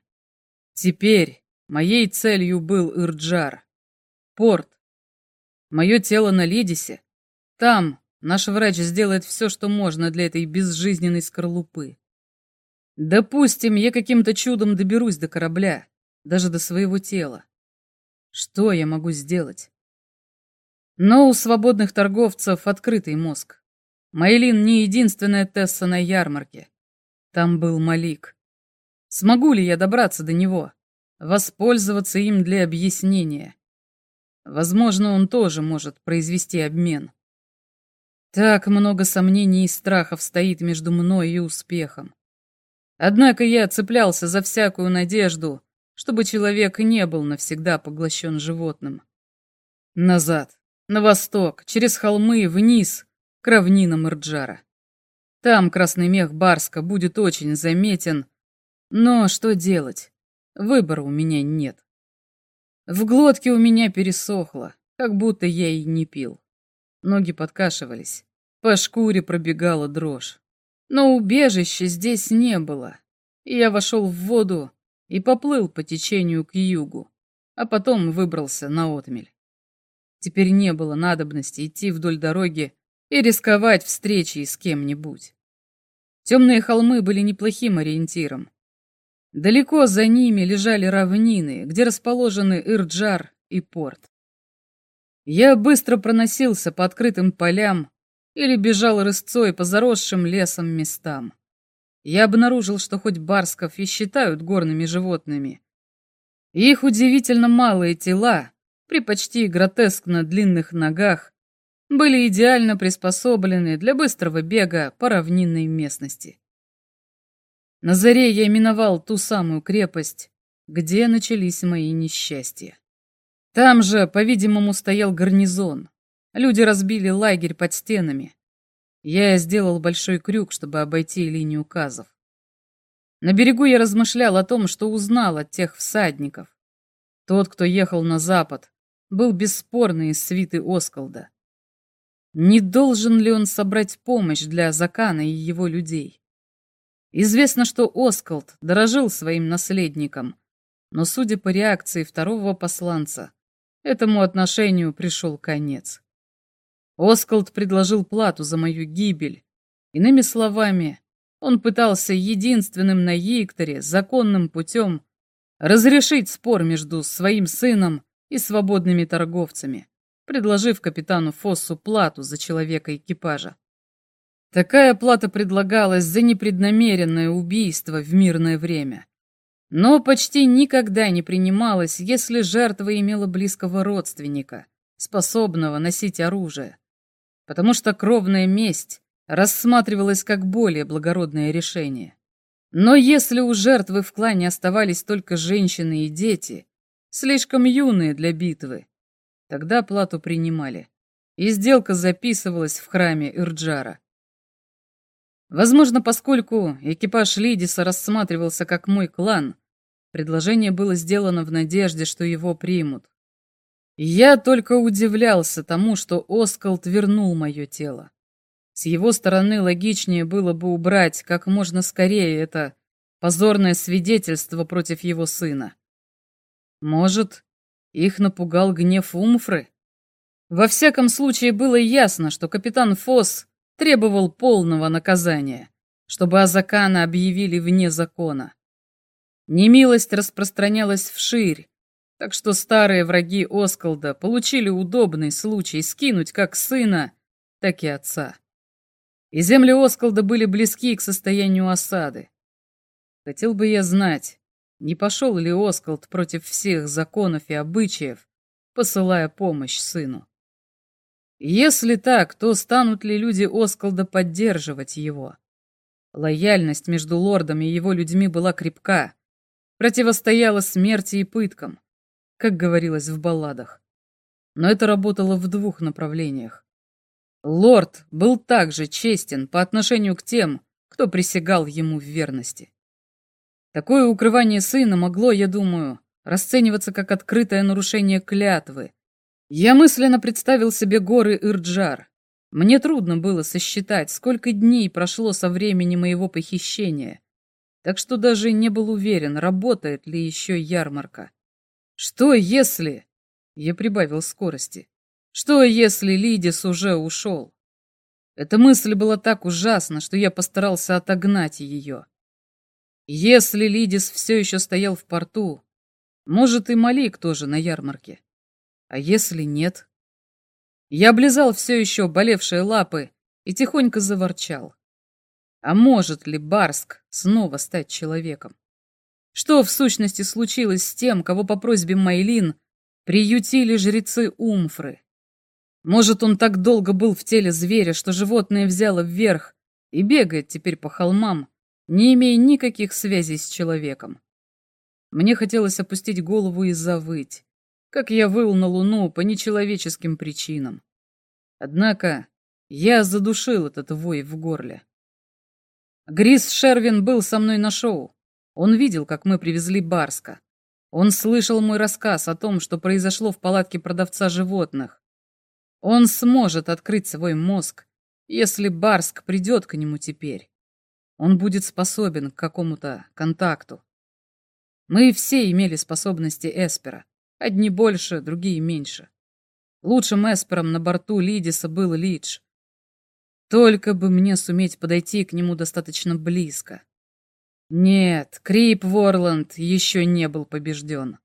Теперь моей целью был Ирджар. Порт. Мое тело на Лидисе. Там наш врач сделает все, что можно для этой безжизненной скорлупы. Допустим, я каким-то чудом доберусь до корабля даже до своего тела. Что я могу сделать? Но у свободных торговцев открытый мозг. Майлин не единственная Тесса на ярмарке. Там был Малик. Смогу ли я добраться до него? Воспользоваться им для объяснения? Возможно, он тоже может произвести обмен. Так много сомнений и страхов стоит между мной и успехом. Однако я цеплялся за всякую надежду, чтобы человек не был навсегда поглощен животным. Назад, на восток, через холмы, вниз, к равнинам Ирджара. Там красный мех Барска будет очень заметен, но что делать? Выбора у меня нет. В глотке у меня пересохло, как будто я и не пил. Ноги подкашивались, по шкуре пробегала дрожь. Но убежища здесь не было, я вошел в воду и поплыл по течению к югу, а потом выбрался на отмель. Теперь не было надобности идти вдоль дороги и рисковать встречей с кем-нибудь. Темные холмы были неплохим ориентиром. Далеко за ними лежали равнины, где расположены Ирджар и порт. Я быстро проносился по открытым полям или бежал рысцой по заросшим лесом местам. Я обнаружил, что хоть барсков и считают горными животными, их удивительно малые тела, при почти гротескно длинных ногах, были идеально приспособлены для быстрого бега по равнинной местности. На заре я именовал ту самую крепость, где начались мои несчастья. Там же, по-видимому, стоял гарнизон. Люди разбили лагерь под стенами. Я сделал большой крюк, чтобы обойти линию указов. На берегу я размышлял о том, что узнал от тех всадников. Тот, кто ехал на запад, был бесспорно из свиты Осколда. Не должен ли он собрать помощь для Закана и его людей? Известно, что Осколд дорожил своим наследником, но, судя по реакции второго посланца, этому отношению пришел конец. Осколд предложил плату за мою гибель. Иными словами, он пытался единственным на Йикторе законным путем разрешить спор между своим сыном и свободными торговцами, предложив капитану Фоссу плату за человека экипажа. Такая плата предлагалась за непреднамеренное убийство в мирное время, но почти никогда не принималась, если жертва имела близкого родственника, способного носить оружие, потому что кровная месть рассматривалась как более благородное решение. Но если у жертвы в клане оставались только женщины и дети, слишком юные для битвы. Тогда плату принимали, и сделка записывалась в храме Ирджара. Возможно, поскольку экипаж Лидиса рассматривался как мой клан, предложение было сделано в надежде, что его примут. Я только удивлялся тому, что Оскалт вернул мое тело. С его стороны логичнее было бы убрать как можно скорее это позорное свидетельство против его сына. Может, их напугал гнев Умфры? Во всяком случае, было ясно, что капитан Фосс требовал полного наказания, чтобы Азакана объявили вне закона. Немилость распространялась вширь, так что старые враги Оскалда получили удобный случай скинуть как сына, так и отца. И земли Оскалда были близки к состоянию осады. Хотел бы я знать, не пошел ли Оскалд против всех законов и обычаев, посылая помощь сыну? Если так, то станут ли люди Оскалда поддерживать его? Лояльность между лордом и его людьми была крепка, противостояла смерти и пыткам, как говорилось в балладах. Но это работало в двух направлениях. Лорд был также честен по отношению к тем, кто присягал ему в верности. Такое укрывание сына могло, я думаю, расцениваться как открытое нарушение клятвы. Я мысленно представил себе горы Ирджар. Мне трудно было сосчитать, сколько дней прошло со времени моего похищения, так что даже не был уверен, работает ли еще ярмарка. Что если... Я прибавил скорости. Что если Лидис уже ушел? Эта мысль была так ужасна, что я постарался отогнать ее. Если Лидис все еще стоял в порту, может и Малик тоже на ярмарке. А если нет? Я облизал все еще болевшие лапы и тихонько заворчал. А может ли Барск снова стать человеком? Что в сущности случилось с тем, кого по просьбе Майлин приютили жрецы Умфры? Может, он так долго был в теле зверя, что животное взяло вверх и бегает теперь по холмам, не имея никаких связей с человеком. Мне хотелось опустить голову и завыть, как я выл на луну по нечеловеческим причинам. Однако я задушил этот вой в горле. Грис Шервин был со мной на шоу. Он видел, как мы привезли Барска. Он слышал мой рассказ о том, что произошло в палатке продавца животных. Он сможет открыть свой мозг, если Барск придет к нему теперь. Он будет способен к какому-то контакту. Мы все имели способности Эспера. Одни больше, другие меньше. Лучшим Эспером на борту Лидиса был Лидж. Только бы мне суметь подойти к нему достаточно близко. Нет, Крип Ворланд еще не был побежден.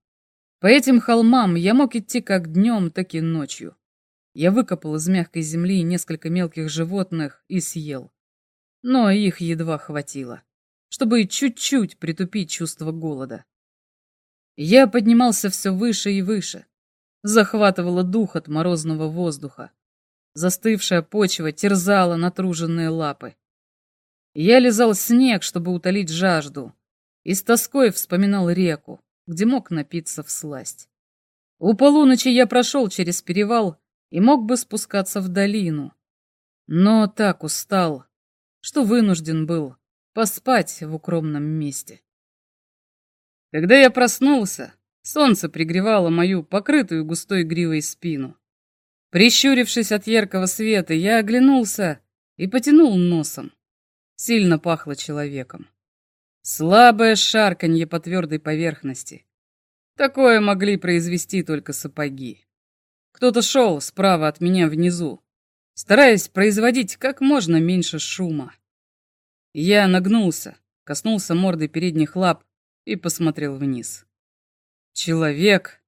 По этим холмам я мог идти как днем, так и ночью. Я выкопал из мягкой земли несколько мелких животных и съел. Но их едва хватило, чтобы чуть-чуть притупить чувство голода. Я поднимался все выше и выше. Захватывало дух от морозного воздуха. Застывшая почва терзала натруженные лапы. Я лизал снег, чтобы утолить жажду, и с тоской вспоминал реку, где мог напиться в сласть. У полуночи я прошел через перевал и мог бы спускаться в долину, но так устал, что вынужден был поспать в укромном месте. Когда я проснулся, солнце пригревало мою покрытую густой гривой спину. Прищурившись от яркого света, я оглянулся и потянул носом. Сильно пахло человеком. Слабое шарканье по твердой поверхности. Такое могли произвести только сапоги. Кто-то шел справа от меня внизу, стараясь производить как можно меньше шума. Я нагнулся, коснулся мордой передних лап и посмотрел вниз. Человек?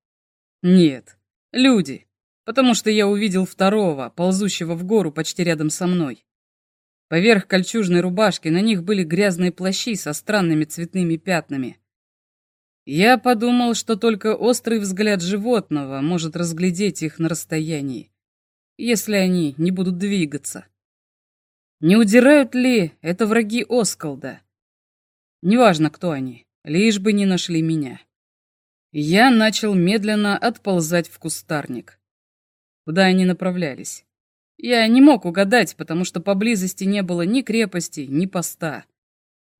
Нет, люди, потому что я увидел второго, ползущего в гору почти рядом со мной. Поверх кольчужной рубашки на них были грязные плащи со странными цветными пятнами. Я подумал, что только острый взгляд животного может разглядеть их на расстоянии, если они не будут двигаться. Не удирают ли это враги Оскалда? Неважно, кто они лишь бы не нашли меня. Я начал медленно отползать в кустарник. Куда они направлялись? Я не мог угадать, потому что поблизости не было ни крепости, ни поста.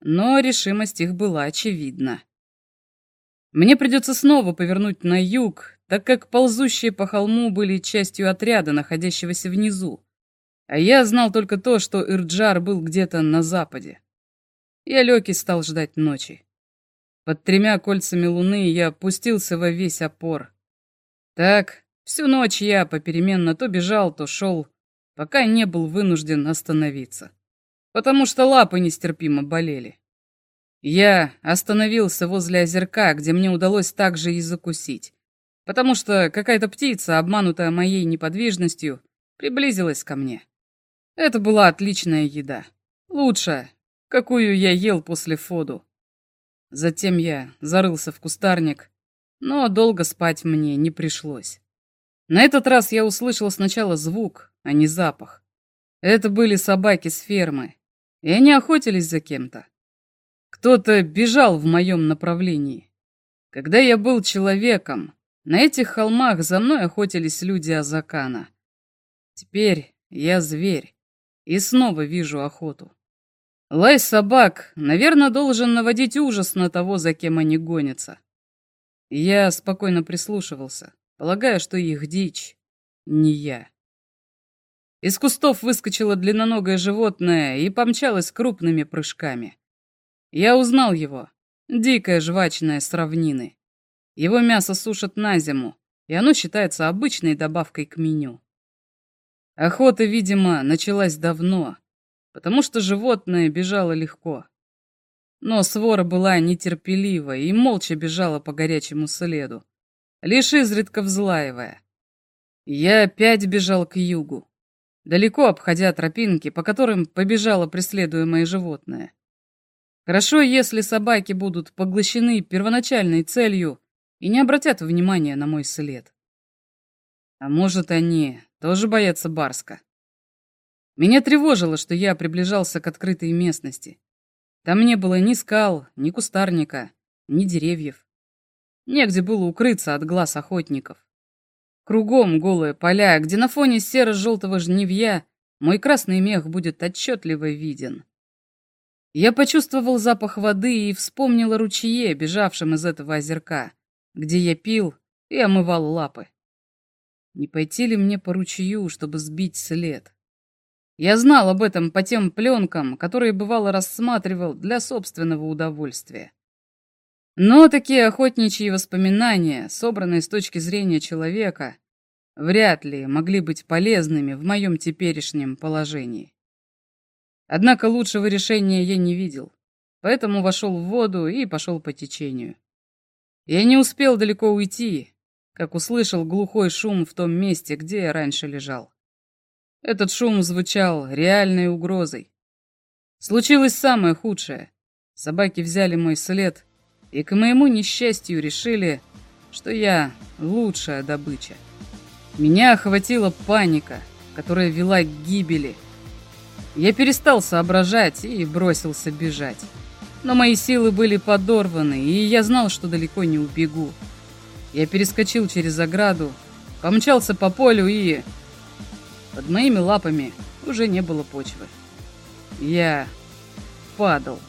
Но решимость их была очевидна. Мне придется снова повернуть на юг, так как ползущие по холму были частью отряда, находящегося внизу. А я знал только то, что Ирджар был где-то на западе. Я лег и стал ждать ночи. Под тремя кольцами луны я опустился во весь опор. Так, всю ночь я попеременно то бежал, то шел, пока не был вынужден остановиться. Потому что лапы нестерпимо болели. Я остановился возле озерка, где мне удалось также и закусить. Потому что какая-то птица, обманутая моей неподвижностью, приблизилась ко мне. Это была отличная еда. Лучшая, какую я ел после Фоду. Затем я зарылся в кустарник, но долго спать мне не пришлось. На этот раз я услышал сначала звук, а не запах. Это были собаки с фермы, и они охотились за кем-то. Кто-то бежал в моем направлении. Когда я был человеком, на этих холмах за мной охотились люди Азакана. Теперь я зверь и снова вижу охоту. Лай собак, наверное, должен наводить ужас на того, за кем они гонятся. Я спокойно прислушивался, полагая, что их дичь не я. Из кустов выскочило длинноногое животное и помчалось крупными прыжками. Я узнал его. Дикое жвачное с равнины. Его мясо сушат на зиму, и оно считается обычной добавкой к меню. Охота, видимо, началась давно, потому что животное бежало легко. Но свора была нетерпелива и молча бежала по горячему следу, лишь изредка взлаивая. Я опять бежал к югу, далеко обходя тропинки, по которым побежало преследуемое животное. Хорошо, если собаки будут поглощены первоначальной целью и не обратят внимания на мой след. А может, они тоже боятся Барска? Меня тревожило, что я приближался к открытой местности. Там не было ни скал, ни кустарника, ни деревьев. Негде было укрыться от глаз охотников. Кругом голые поля, где на фоне серо-желтого жневья мой красный мех будет отчетливо виден. Я почувствовал запах воды и вспомнил о ручье, бежавшем из этого озерка, где я пил и омывал лапы. Не пойти ли мне по ручью, чтобы сбить след? Я знал об этом по тем пленкам, которые бывало рассматривал для собственного удовольствия. Но такие охотничьи воспоминания, собранные с точки зрения человека, вряд ли могли быть полезными в моем теперешнем положении. Однако лучшего решения я не видел, поэтому вошел в воду и пошел по течению. Я не успел далеко уйти, как услышал глухой шум в том месте, где я раньше лежал. Этот шум звучал реальной угрозой. Случилось самое худшее. Собаки взяли мой след и, к моему несчастью, решили, что я лучшая добыча. Меня охватила паника, которая вела к гибели. Я перестал соображать и бросился бежать. Но мои силы были подорваны, и я знал, что далеко не убегу. Я перескочил через ограду, помчался по полю и под моими лапами уже не было почвы. Я падал.